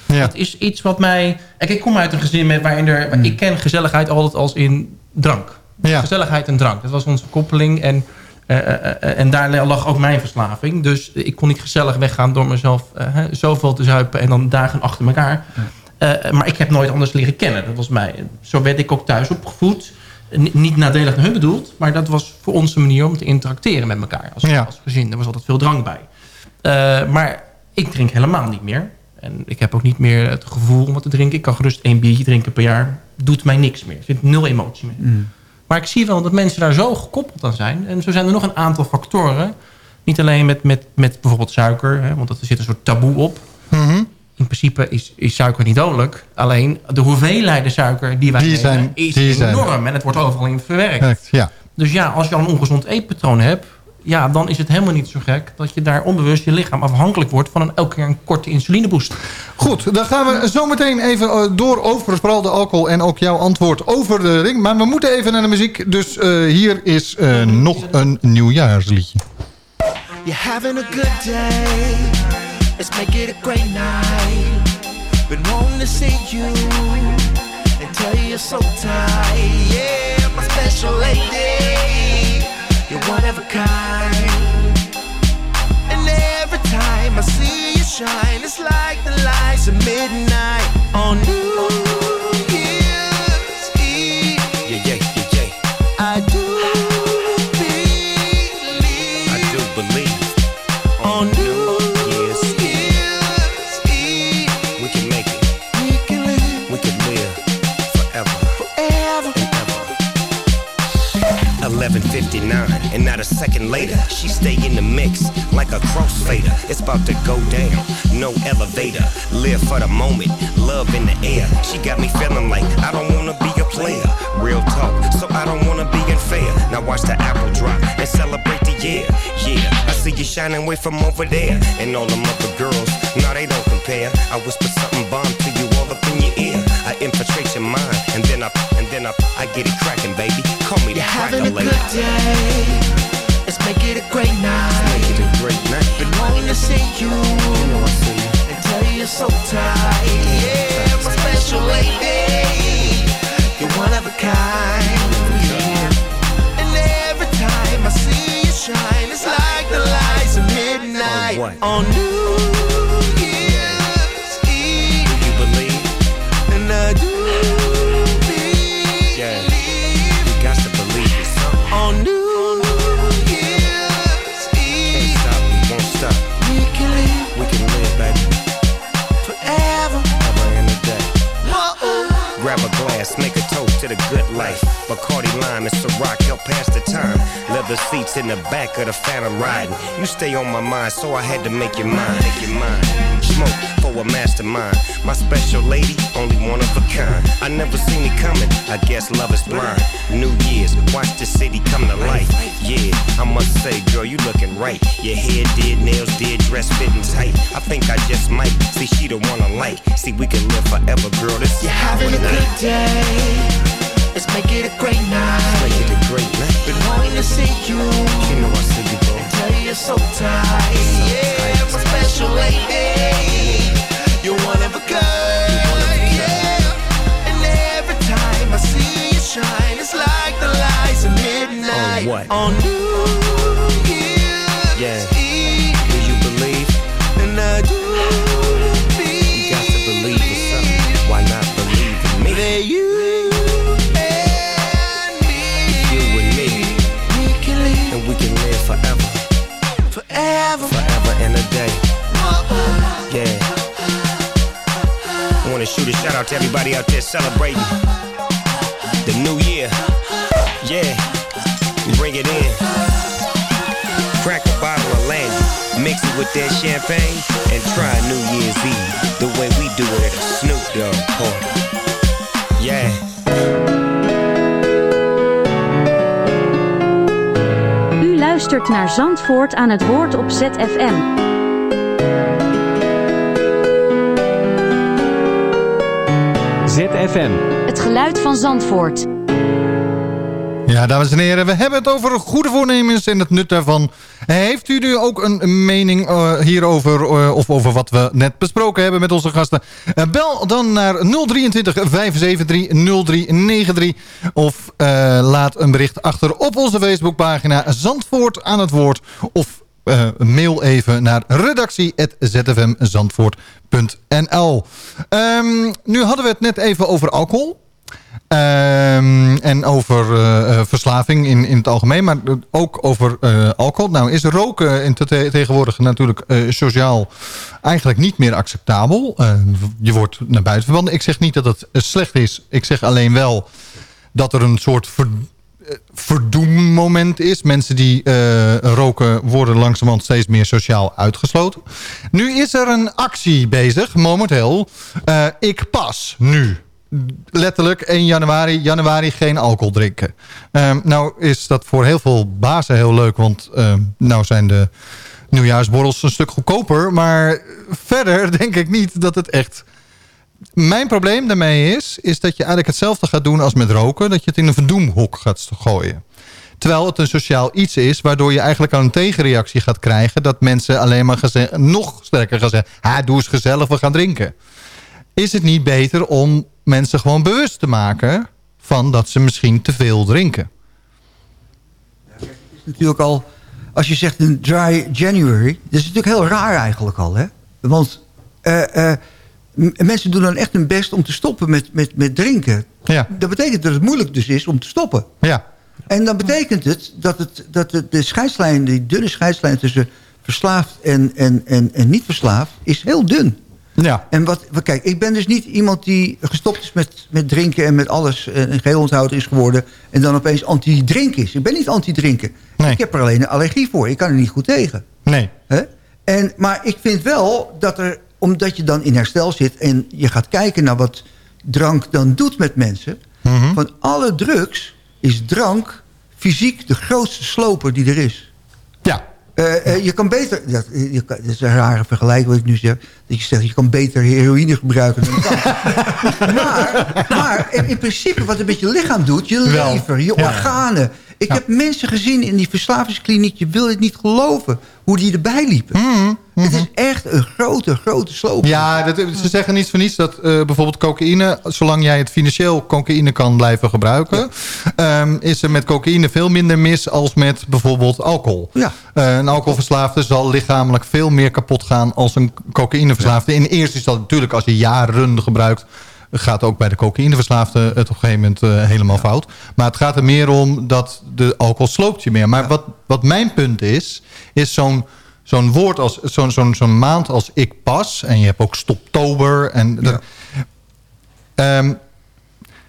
Dat is iets wat mij... Kijk, ik kom uit een gezin met, waarin er... Hmm. Ik ken gezelligheid altijd als in drank. Gezelligheid en drank. Dat was onze koppeling. En, eh, eh, eh, en daar lag ook mijn verslaving. Dus ik kon niet gezellig weggaan door mezelf eh, zoveel te zuipen... en dan dagen achter elkaar. Eh, maar ik heb nooit anders leren kennen. Dat was mij. Zo werd ik ook thuis opgevoed. Niet nadelig naar hun bedoeld. Maar dat was voor ons een manier om te interacteren met elkaar. Als, als gezin. Er was altijd veel drank bij. Eh, maar ik drink helemaal niet meer. En ik heb ook niet meer het gevoel om wat te drinken. Ik kan gerust één biertje drinken per jaar. Doet mij niks meer. Er zit nul emotie meer. Maar ik zie wel dat mensen daar zo gekoppeld aan zijn. En zo zijn er nog een aantal factoren. Niet alleen met, met, met bijvoorbeeld suiker. Hè, want er zit een soort taboe op. In principe is, is suiker niet dodelijk. Alleen de hoeveelheden suiker die wij Die nemen zijn- is die zijn- enorm. En het wordt overal in verwerkt. Correct, Ja. Dus ja, als je al een ongezond eetpatroon hebt... Ja, dan is het helemaal niet zo gek dat je daar onbewust je lichaam afhankelijk wordt van een, elke keer een korte insulineboost. Goed, dan gaan we zo meteen even eh, door over vooral de alcohol en ook jouw antwoord over de ring. Maar we moeten even naar de muziek, dus eh, hier is eh, nog een nieuwjaarsliedje. You're having a good day. Let's make it a great night. Been wanting to see you and tell you you're so tight. Yeah, my special lady. One of a kind. And every time I see you shine, it's like the lights of midnight on New 11:59, and not a second later, she stay in the mix like a crossfader. It's about to go down, no elevator. Live for the moment, love in the air. She got me feeling like I don't wanna be a player. Real talk, so I don't wanna be unfair. Now watch the apple drop and celebrate the year. Yeah, I see you shining way from over there, and all them other girls, no they don't compare. I whisper something bomb to you all up in your ear. I infiltrate your mind, and then I, and then I, I get it cracking, baby. Call me the You're having a cracker good lady. day. Let's make it a great night. Make it a great night. Been wanting to see you You know I see you. and tell you you're so tight. Yeah, my special lady. You're one of a kind. Yeah. And every time I see you shine, it's like the lights of midnight what? on New to the good life. Bacardi Lime and Ciroc help pass the time. Leather seats in the back of the Phantom riding. You stay on my mind, so I had to make your mind. Make your mind. Smoke for a mastermind. My special lady, only one of a kind. I never seen it coming. I guess love is blind. New Year's, watch the city come to life. Yeah, I must say, girl, you looking right. Your hair did, nails did, dress fitting tight. I think I just might see she the one I like. See, we can live forever, girl. This is having a good day. Let's make it a great night. Let's make it a great night. Been wanting to see you. You know I see you, bro. Tell you you're so tight. So yeah, tight. I'm special lady. You're one of a kind. Yeah. And every time I see you shine, it's like the lights of midnight. On what? On New Year's. Yeah. Everybody out there celebrating the new year. Yeah. Bring it in. Crack a bottle of Landy, mix it with that champagne, and try New Year's Eve the way we do it at a Snoop Dogg party. Yeah. U luistert naar Zandvoort aan het woord op ZFM. ZFM. Het geluid van Zandvoort. Ja, dames en heren, we hebben het over goede voornemens en het nut daarvan. Heeft u nu ook een mening eh, hierover eh, of over wat we net besproken hebben met onze gasten? Eh, bel dan naar 023 573 0393 of eh, laat een bericht achter op onze Facebookpagina Zandvoort aan het woord of eh, mail even naar redactie.zfmzandvoort.nl Ehm Nu hadden we het net even over alcohol. Ehm, en over eh, eh, verslaving in, in het algemeen, maar ook over alcohol. Nou is roken in te tegenwoordig natuurlijk sociaal eigenlijk niet meer acceptabel. Je wordt naar buiten verbannen. Ik zeg niet dat het slecht is. Ik zeg alleen wel dat er een soort verdoemmoment is. Mensen die eh, roken worden langzamerhand steeds meer sociaal uitgesloten. Nu is er een actie bezig, momenteel. Eh, ik pas nu letterlijk 1 januari, januari geen alcohol drinken. Ehm, nou is dat voor heel veel bazen heel leuk, want ehm, nou zijn de nieuwjaarsborrels een stuk goedkoper. Maar verder denk ik niet dat het echt... Mijn probleem daarmee is, is dat je eigenlijk hetzelfde gaat doen als met roken. Dat je het in een verdoemhok gaat gooien. Terwijl het een sociaal iets is, waardoor je eigenlijk al een tegenreactie gaat krijgen. Dat mensen alleen maar nog sterker gaan zeggen, ha, doe eens gezellig, we gaan drinken. Is het niet beter om mensen gewoon bewust te maken van dat ze misschien te veel drinken? is natuurlijk al... Als je zegt een dry January... Dat is natuurlijk heel raar eigenlijk al, hè? Want eh, eh, mensen doen dan echt hun best om te stoppen met, met, met drinken. Ja. Dat betekent dat het moeilijk dus is om te stoppen. Ja. En dan betekent het dat, het, dat de, de scheidslijn... die dunne scheidslijn tussen verslaafd en, en, en, en niet verslaafd... is heel dun. Ja. En wat, wat- kijk, ik ben dus niet iemand die gestopt is met, met drinken... en met alles eh, een geheel onthouder is geworden... en dan opeens anti-drink is. Ik ben niet anti-drinken. Ik heb er alleen een allergie voor. Ik kan er niet goed tegen. Nee. En, maar ik vind wel dat er, omdat je dan in herstel zit... en je gaat kijken naar wat drank dan doet met mensen... Mhm. van alle drugs is drank fysiek de grootste sloper die er is. Ja. Eh, eh, je kan beter... Dat, je kan, dat is een rare vergelijking wat ik nu zeg. Dat je zegt, je kan beter heroïne gebruiken dan maar maar in, in principe wat het met je lichaam doet... je Wel. lever, je Ja. organen... Ik heb mensen gezien in die verslavingskliniek... je wil het niet geloven hoe die erbij liepen. Het is echt een grote, grote sloop. Mhm, Ja, dat, ze zeggen niet voor niets dat eh, bijvoorbeeld cocaïne... zolang jij het financieel cocaïne kan blijven gebruiken... ehm, is er met cocaïne veel minder mis als met bijvoorbeeld alcohol. Ja. Eh, een alcoholverslaafde zal lichamelijk veel meer kapot gaan... als een cocaïneverslaafde. In eerste instantie natuurlijk als je jaren gebruikt... gaat ook bij de cocaïneverslaafde het op een gegeven moment eh, helemaal fout. Maar het gaat er meer om dat de alcohol sloopt je meer. Maar wat, wat mijn punt is, is zo'n zo'n woord als zo'n zo'n zo'n maand als ik pas en je hebt ook stoptober en dat, Ehm,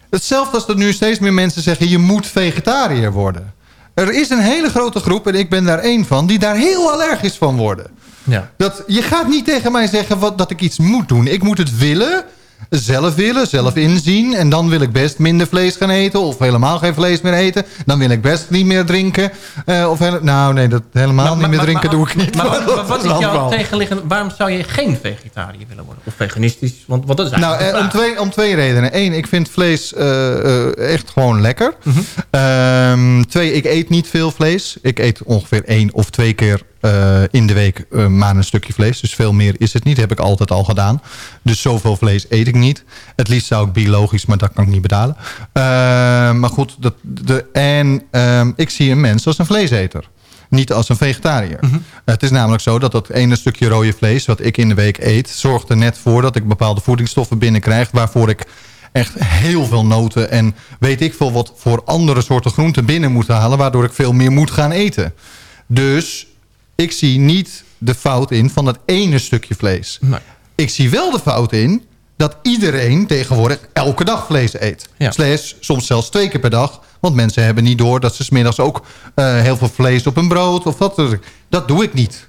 hetzelfde als dat nu steeds meer mensen zeggen je moet vegetariër worden. Er is een hele grote groep en ik ben daar één van die daar heel allergisch van worden. Ja. Dat, je gaat niet tegen mij zeggen wat, dat ik iets moet doen. Ik moet het willen, zelf willen, zelf inzien. En dan wil ik best minder vlees gaan eten. Of helemaal geen vlees meer eten. Dan wil ik best niet meer drinken. Eh, of hele- nou nee, dat helemaal niet meer drinken doe ik niet. Maar, wat is jouw tegenliggen? Waarom zou je geen vegetariër willen worden? Of veganistisch? Want, dat is Nou, eh, om, twee, om twee redenen. Eén, ik vind vlees eh, echt gewoon lekker. Mhm. Ehm, twee, ik eet niet veel vlees. Ik eet ongeveer één of twee keer eh, in de week eh, maar een stukje vlees. Dus veel meer is het niet. heb ik altijd al gedaan. Dus zoveel vlees eet ik niet. Het liefst zou ik biologisch, maar dat kan ik niet betalen. Eh, maar goed, dat, de, en ehm, ik zie een mens als een vleeseter. Niet als een vegetariër. Het is namelijk zo dat dat ene stukje rode vlees... wat ik in de week eet, zorgt er net voor... dat ik bepaalde voedingsstoffen binnenkrijg... waarvoor ik echt heel veel noten en weet ik veel wat voor andere soorten groenten binnen moet halen... waardoor ik veel meer moet gaan eten. Dus ik zie niet de fout in van dat ene stukje vlees. Ik zie wel de fout in dat iedereen tegenwoordig elke dag vlees eet. Slash, soms zelfs twee keer per dag. Want mensen hebben niet door dat ze smiddags ook eh, heel veel vlees op hun brood of wat. Dat doe ik niet.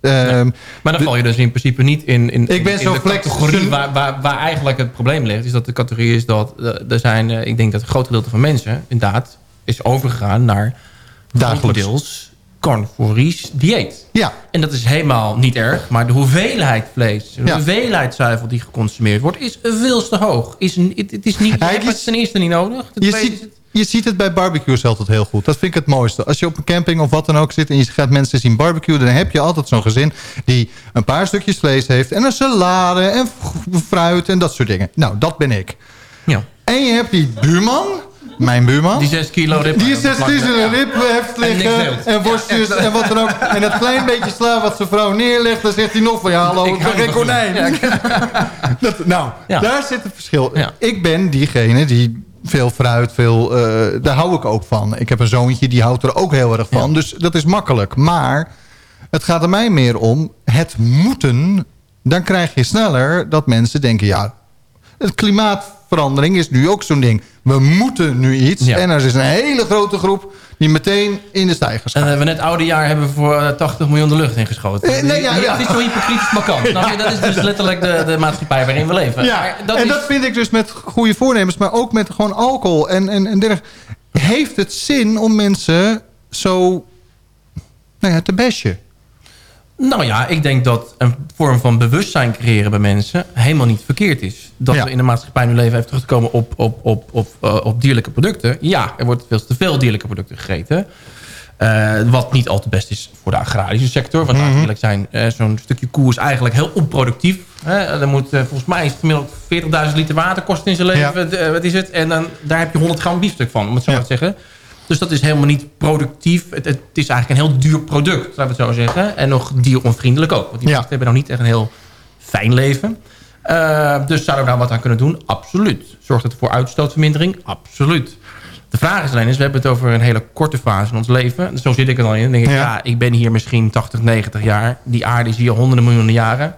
Ehm, Maar dan val je dus in principe niet in, in, Ik ben in zo de flex- categorie waar, waar, waar eigenlijk het probleem ligt. Is dat de categorie is dat eh, er zijn, eh, ik denk dat een groot gedeelte van mensen inderdaad is overgegaan naar dagelijks carnivorisch dieet. Ja. En dat is helemaal niet erg, maar de hoeveelheid vlees, de Ja. hoeveelheid zuivel die geconsumeerd wordt, is veel te hoog. Is, het, het is niet, het het ten eerste niet nodig. Ten Je ziet, je ziet het bij barbecues altijd heel goed. Dat vind ik het mooiste. Als je op een camping of wat dan ook zit... en je gaat mensen zien barbecuen... dan heb je altijd zo'n gezin die een paar stukjes vlees heeft... en een salade en fruit en dat soort dingen. Nou, dat ben ik. Ja. En je hebt die buurman... Mijn buurman. Die 6 kilo rib. Die 6 Ja. kilo rib heeft liggen. En worstjes Ja. en wat dan ook. En dat klein beetje sla wat zijn vrouw neerlegt. Dan zegt hij nog van ja hallo, ik, ben geen konijn. Dat, nou, Ja. daar zit het verschil. Ik ben diegene die veel fruit, veel, eh, daar hou ik ook van. Ik heb een zoontje, die houdt er ook heel erg van. Dus dat is makkelijk. Maar het gaat er mij meer om het moeten. Dan krijg je sneller dat mensen denken... ja, het klimaatverandering is nu ook zo'n ding. We moeten nu iets. En er is een hele grote groep die meteen in de stijgers gaat. En hebben we net oude jaar hebben we voor eh, 80 miljoen de lucht ingeschoten. Eh, nee, ja, ja. Het is zo hypocriet als maar kan. Dat is dus letterlijk de, de maatschappij waarin we leven. Ja, Maar dat en is- dat vind ik dus met goede voornemens, maar ook met gewoon alcohol en, en, en dergelijke. Heeft het zin om mensen zo nou ja, te bashen? Nou ja, ik denk dat een vorm van bewustzijn creëren bij mensen helemaal niet verkeerd is. Dat Ja. we in de maatschappij nu leven even terug te komen op, op, op, op, eh, op dierlijke producten. Ja, er wordt veel te veel dierlijke producten gegeten. Eh, wat niet al te best is voor de agrarische sector. Want we eerlijk zijn, eh, zo'n stukje koe is eigenlijk heel onproductief. Hè? Er moet, volgens mij is het gemiddeld 40.000 liter water kost in zijn leven. Wat is het? En dan, daar heb je 100 gram biefstuk van, om het zo maar te zeggen. Dus dat is helemaal niet productief. Het, het is eigenlijk een heel duur product, laten we het zo zeggen. En nog dieronvriendelijk ook. Want die beesten hebben nog niet echt een heel fijn leven. Eh, dus zouden we daar wat aan kunnen doen? Absoluut. Zorgt het voor uitstootvermindering? Absoluut. De vraag is alleen, eens, we hebben het over een hele korte fase in ons leven. Zo zit ik er dan in. Dan denk ik, ja. ik ben hier misschien 80, 90 jaar. Die aarde is hier honderden miljoenen jaren.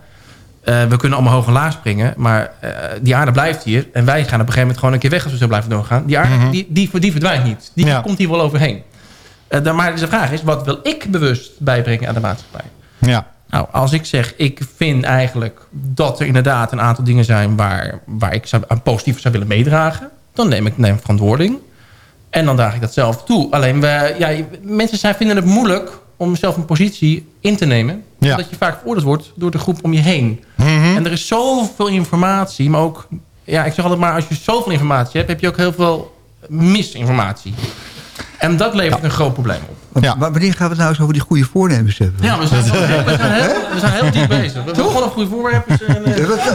Eh, we kunnen allemaal hoog en laag springen. Maar eh, die aarde blijft hier. En wij gaan op een gegeven moment gewoon een keer weg als we zo blijven doorgaan. Die aarde die, die, die verdwijnt niet. Die komt hier wel overheen. Eh, dan, maar de vraag is, wat wil ik bewust bijbrengen aan de maatschappij? Ja. Nou, als ik zeg, ik vind eigenlijk dat er inderdaad een aantal dingen zijn... waar, waar ik zou, aan positief zou willen meedragen... dan neem ik neem verantwoording. En dan draag ik dat zelf toe. Alleen, we, ja, mensen zijn, vinden het moeilijk om zelf een positie in te nemen. Omdat je vaak veroordeeld wordt door de groep om je heen. En er is zoveel informatie, maar ook... Ja, ik zeg altijd maar, als je zoveel informatie hebt... heb je ook heel veel misinformatie. En dat levert een groot probleem op. Maar wanneer gaan we het nou eens over die goede voornemens hebben? Ja, we zijn, we zijn, heel, we zijn heel diep bezig. We hebben gewoon een goede voorwerp.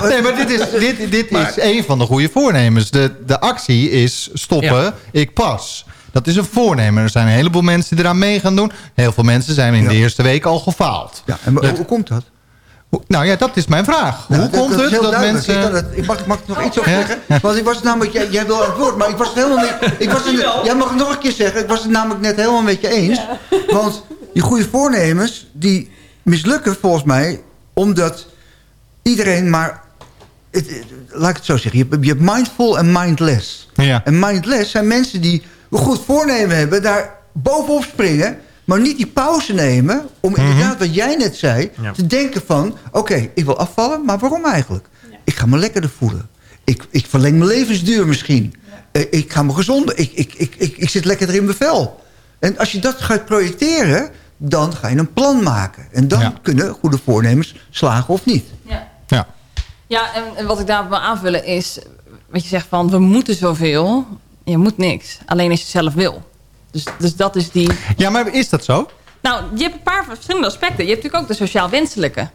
Nee, maar dit is, dit, dit is een van de goede voornemens. De, de actie is stoppen, ik pas. Dat is een voornemen. Er zijn een heleboel mensen die eraan mee gaan doen. Heel veel mensen zijn in de eerste week al gefaald. Ja, en hoe komt dat? Nou ja, dat is mijn vraag. Nou, hoe dat- komt dat het dat duidelijk. mensen... Ik, het, ik mag, mag ik nog iets over Ja? zeggen? Want ik was namelijk, jij, jij wil het woord, maar ik was het helemaal niet... Ik was het, jij mag het nog een keer zeggen. Ik was het namelijk net helemaal met je eens. Want die goede voornemens, die mislukken volgens mij... omdat iedereen maar... Het, het- laat ik het zo zeggen. Je hebt, je hebt mindful en mindless. Ja. En mindless zijn mensen die een goed voornemen hebben... daar bovenop springen... maar niet die pauze nemen om inderdaad, wat jij net zei... Ja. te denken van... oké, ik wil afvallen, maar waarom eigenlijk? Ik ga me lekkerder voelen. Ik, ik verleng mijn levensduur misschien. Eh, ik ga me gezonder. Ik, ik, ik, ik, ik zit lekkerder in mijn vel. En als je dat gaat projecteren... dan ga je een plan maken. En dan kunnen goede voornemens slagen of niet. Ja. Ja. Ja, en, en wat ik daarop wil aanvullen is... wat je zegt van, we moeten zoveel. Je moet niks. Alleen als je zelf wil. Dus, dus dat is die... Ja, maar is dat zo? Nou, je hebt een paar verschillende aspecten. Je hebt natuurlijk ook de sociaal wenselijke.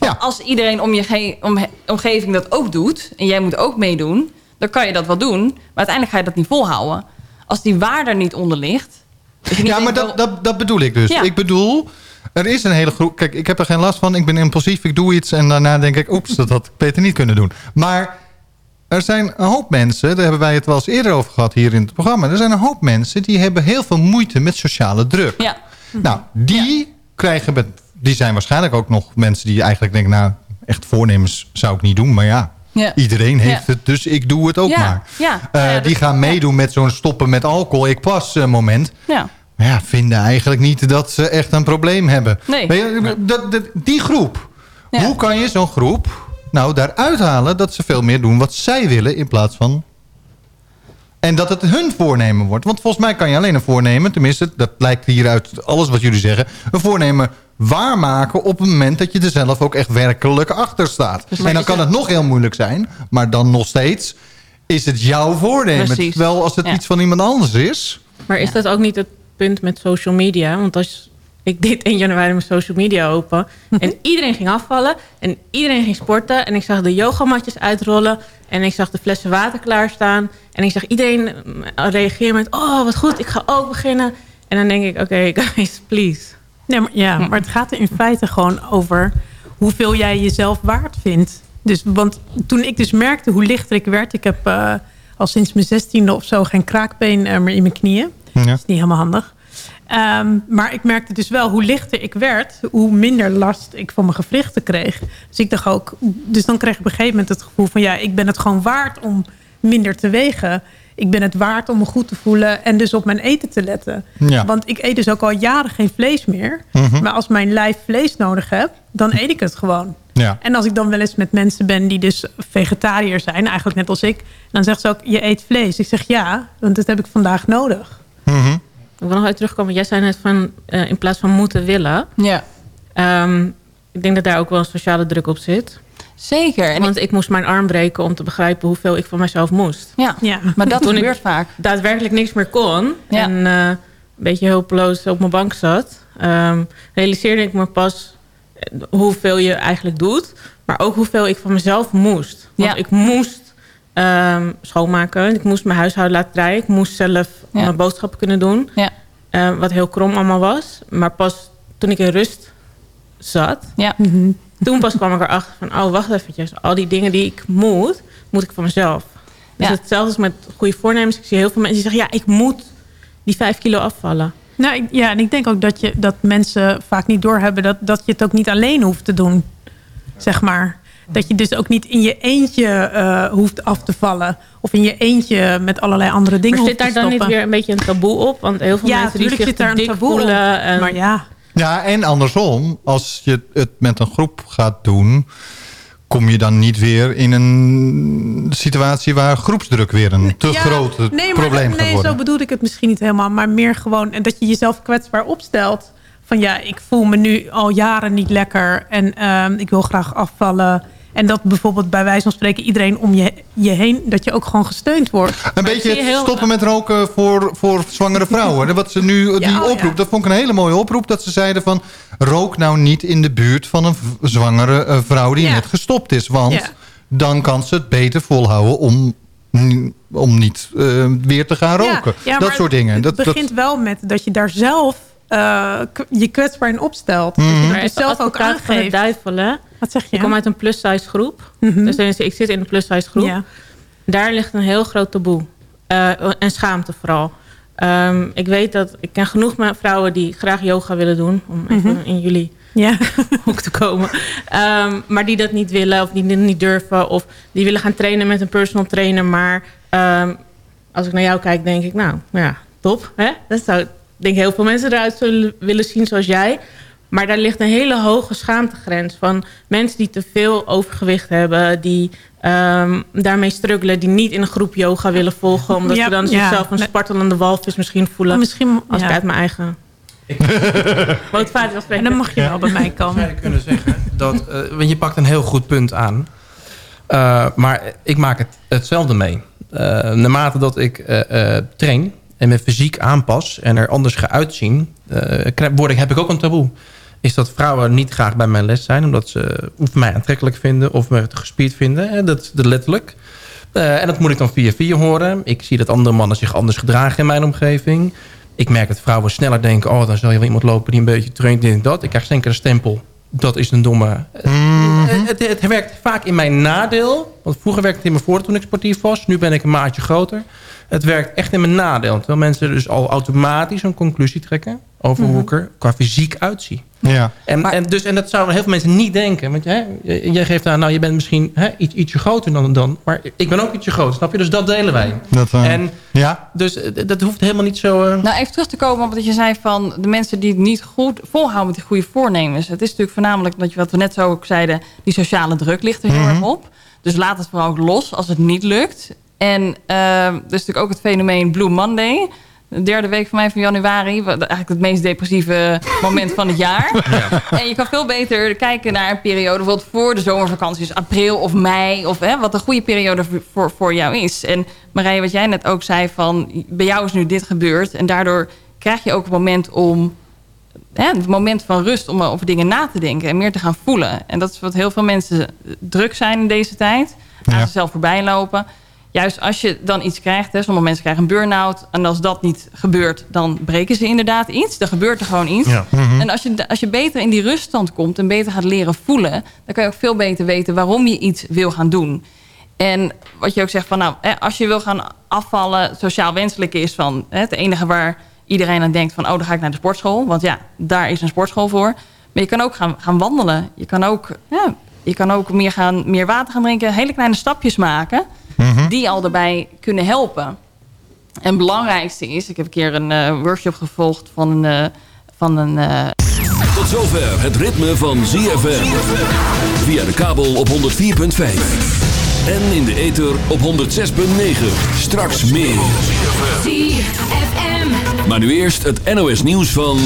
Ja. Als iedereen om je om, omgeving dat ook doet... en jij moet ook meedoen, dan kan je dat wel doen. Maar uiteindelijk ga je dat niet volhouden. Als die waarde er niet onder ligt... dus Ja, maar dat, dat, dat bedoel ik dus. Ja. Ik bedoel, er is een hele groep... Kijk, ik heb er geen last van. Ik ben impulsief, ik doe iets... en daarna denk ik, oeps, dat had ik beter niet kunnen doen. Maar er zijn een hoop mensen... daar hebben wij het wel eens eerder over gehad hier in het programma... er zijn een hoop mensen die hebben heel veel moeite met sociale druk. Ja. Nou, die krijgen... met- Die zijn waarschijnlijk ook nog mensen die eigenlijk denken... nou, echt voornemens zou ik niet doen, maar ja... Ja. Iedereen heeft Ja. het, dus ik doe het ook Ja, maar. ja. Eh, Ja, die dat- gaan meedoen met zo'n stoppen met alcohol, ik pas eh, moment. Ja. Maar ja, vinden eigenlijk niet dat ze echt een probleem hebben. Nee. Je, dat, dat- die groep. Hoe kan je zo'n groep nou daaruit halen dat ze veel meer doen wat zij willen in plaats van... En dat het hun voornemen wordt. Want volgens mij kan je alleen een voornemen, tenminste, dat lijkt hier uit alles wat jullie zeggen, een voornemen waarmaken op het moment dat je er zelf ook echt werkelijk achter staat. En dan kan het- nog heel moeilijk zijn, maar dan nog steeds is het jouw voornemen. Precies. Terwijl als het Ja. iets van iemand anders is... Maar is dat ook niet het punt met social media? Want als ik deed 1 januari mijn social media open... en iedereen ging afvallen en iedereen ging sporten... en ik zag de yogamatjes uitrollen... en ik zag de flessen water klaarstaan... en ik zag iedereen eh, reageren met... oh, wat goed, ik ga ook beginnen. En dan denk ik, oké, guys, please. Nee, maar, ja, maar het gaat er in feite gewoon over hoeveel jij jezelf waard vindt. Dus, want toen ik dus merkte hoe lichter ik werd... ik heb eh, al sinds mijn zestiende of zo geen kraakbeen eh, meer in mijn knieën. Ja. Dat is niet helemaal handig. Ehm, maar ik merkte dus wel hoe lichter ik werd... hoe minder last ik van mijn gewrichten kreeg. Dus ik dacht ook... Dus dan kreeg ik op een gegeven moment het gevoel van... ja, ik ben het gewoon waard om minder te wegen. Ik ben het waard om me goed te voelen... en dus op mijn eten te letten. Ja. Want ik eet dus ook al jaren geen vlees meer. Mhm. Maar als mijn lijf vlees nodig heeft... dan eet ik het gewoon. Ja. En als ik dan wel eens met mensen ben die dus vegetariër zijn... eigenlijk net als ik... dan zegt ze ook, je eet vlees. Ik zeg ja, want dat heb ik vandaag nodig. Mhm. Ik wil nog even terugkomen. Jij zei net van eh, in plaats van moeten willen. Ja. Ehm, ik denk dat daar ook wel een sociale druk op zit. Zeker. Want ik... moest mijn arm breken om te begrijpen hoeveel ik van mezelf moest. Ja, ja. maar dat Toen gebeurt ik vaak. daadwerkelijk niks meer kon. Ja. En eh, een beetje hulpeloos op mijn bank zat. ehm, realiseerde ik me pas eh, hoeveel je eigenlijk doet. Maar ook hoeveel ik van mezelf moest. Want Ja. ik moest ehm, schoonmaken. Ik moest mijn huishouden laten draaien. Ik moest zelf Ja. mijn boodschappen kunnen doen. Ja. Eh, wat heel krom allemaal was. Maar pas toen ik in rust zat... Ja. toen pas kwam ik erachter van... oh, wacht eventjes. Al die dingen die ik moet, moet ik van mezelf. Dus Ja. hetzelfde is met goede voornemens. Ik zie heel veel mensen die zeggen... ja, ik moet die vijf kilo afvallen. Nou, ik- ja, en ik denk ook dat, je, dat mensen vaak niet doorhebben... Dat, dat je het ook niet alleen hoeft te doen, zeg maar. Dat je dus ook niet in je eentje eh, hoeft af te vallen. Of in je eentje met allerlei andere dingen Maar hoeft zit daar dan niet weer een beetje een taboe op? Want heel veel Ja, mensen die zich zit daar te een dik taboe voelen... En, Maar ja, Ja, en andersom, als je het met een groep gaat doen... kom je dan niet weer in een situatie waar groepsdruk weer een te Ja, groot nee, maar, probleem gaat Nee, worden. zo bedoelde ik het misschien niet helemaal. Maar meer gewoon en dat je jezelf kwetsbaar opstelt. Van ja, ik voel me nu al jaren niet lekker. En ehm, ik wil graag afvallen. En dat bijvoorbeeld bij wijze van spreken iedereen om je, je heen... dat je ook gewoon gesteund wordt. Een beetje het stoppen met roken voor, voor zwangere vrouwen. Wat ze nu, die oh oproep, dat vond ik een hele mooie oproep. Dat ze zeiden van, rook nou niet in de buurt van een zwangere eh, vrouw die net gestopt is. Want dan kan ze het beter volhouden om, om niet eh, weer te gaan roken. Ja, ja, dat soort dingen. Het Dat, dat, begint wel met dat je daar zelf eh, je kwetsbaar in opstelt. Dat je het Maar dus zelf ook advocaat van de aangeeft. duivel, hè? Wat zeg je? Ik kom uit een plus-size groep. Mhm. Dus ik zit in een plus-size groep. Ja. Daar ligt een heel groot taboe. Eh, en schaamte vooral. Ehm, ik weet dat... Ik ken genoeg vrouwen die graag yoga willen doen. Om even Mhm. in jullie Ja. hoek te komen. Ehm, maar die dat niet willen of die dit niet durven. Of die willen gaan trainen met een personal trainer. Maar ehm, als ik naar jou kijk, denk ik... Nou, ja, top. Hè? Dat zou, denk heel veel mensen eruit zullen willen zien zoals jij. Maar daar ligt een hele hoge schaamtegrens van mensen die te veel overgewicht hebben, die ehm, daarmee struggelen, die niet in een groep yoga willen volgen, omdat Ja, ze dan ja. zichzelf een spartelende walvis misschien voelen. Misschien, als ja. ik uit mijn eigen wil spreken. En dan mag je wel bij mij komen. zou je kunnen zeggen dat, eh, want je pakt een heel goed punt aan. Eh, maar ik maak het hetzelfde mee. Eh, naarmate dat ik eh, eh, train en me fysiek aanpas en er anders ga uitzien, uh, heb ik ook een taboe. Is dat vrouwen niet graag bij mijn les zijn, omdat ze of mij aantrekkelijk vinden of me gespierd vinden. Dat, dat letterlijk. Uh, en dat moet ik dan via via horen. Ik zie dat andere mannen zich anders gedragen in mijn omgeving. Ik merk dat vrouwen sneller denken... oh, dan zal je wel iemand lopen die een beetje traint, dit en dat. Ik krijg zeker een stempel. Dat is een domme... Mhm. het, het, het, werkt vaak in mijn nadeel. Want vroeger werkte het in mijn voordeel toen ik sportief was. Nu ben ik een maatje groter. Het werkt echt in mijn nadeel. Terwijl mensen dus al automatisch een conclusie trekken... over hoe ik er qua fysiek uitzie. Ja. En, en, dus, en dat zouden heel veel mensen niet denken. Want hè, jij geeft aan, nou je bent misschien hè, iets, ietsje groter dan, dan... Maar ik ben ook ietsje groter, snap je? Dus dat delen wij. Dat, uh, en ja. Dus dat hoeft helemaal niet zo... Uh... Nou, even terug te komen op wat je zei van... de mensen die het niet goed volhouden met die goede voornemens. Het is natuurlijk voornamelijk, dat je, wat we net zo ook zeiden... die sociale druk ligt er heel Mhm. erg op. Dus laat het vooral ook los als het niet lukt. En uh, er is natuurlijk ook het fenomeen Blue Monday de derde week van mij van januari. Eigenlijk het meest depressieve moment van het jaar. Ja. En je kan veel beter kijken naar een periode... bijvoorbeeld voor de zomervakanties, april of mei... of hè, wat een goede periode voor, voor jou is. En Marije, wat jij net ook zei van... bij jou is nu dit gebeurd... en daardoor krijg je ook het moment om... Hè, het moment van rust om over dingen na te denken... en meer te gaan voelen. En dat is wat heel veel mensen druk zijn in deze tijd. Aan ja. zichzelf voorbij lopen juist als je dan iets krijgt... Hè, sommige mensen krijgen een burn-out... en als dat niet gebeurt, dan breken ze inderdaad iets. Dan gebeurt er gewoon iets. Ja. Mm -hmm. En als je, als je beter in die ruststand komt... en beter gaat leren voelen... dan kan je ook veel beter weten waarom je iets wil gaan doen. En wat je ook zegt van... nou, hè, als je wil gaan afvallen... sociaal wenselijk is van... Hè, het enige waar iedereen aan denkt van... oh, dan ga ik naar de sportschool. Want ja, daar is een sportschool voor. Maar je kan ook gaan, gaan wandelen. Je kan ook, ja, je kan ook meer, gaan, meer water gaan drinken. Hele kleine stapjes maken... Mm -hmm. die al daarbij kunnen helpen. En het belangrijkste is... ik heb een keer een uh, workshop gevolgd van een... Uh, van een uh... Tot zover het ritme van ZFM. Via de kabel op 104.5. En in de ether op 106.9. Straks meer. ZFM. Maar nu eerst het NOS nieuws van...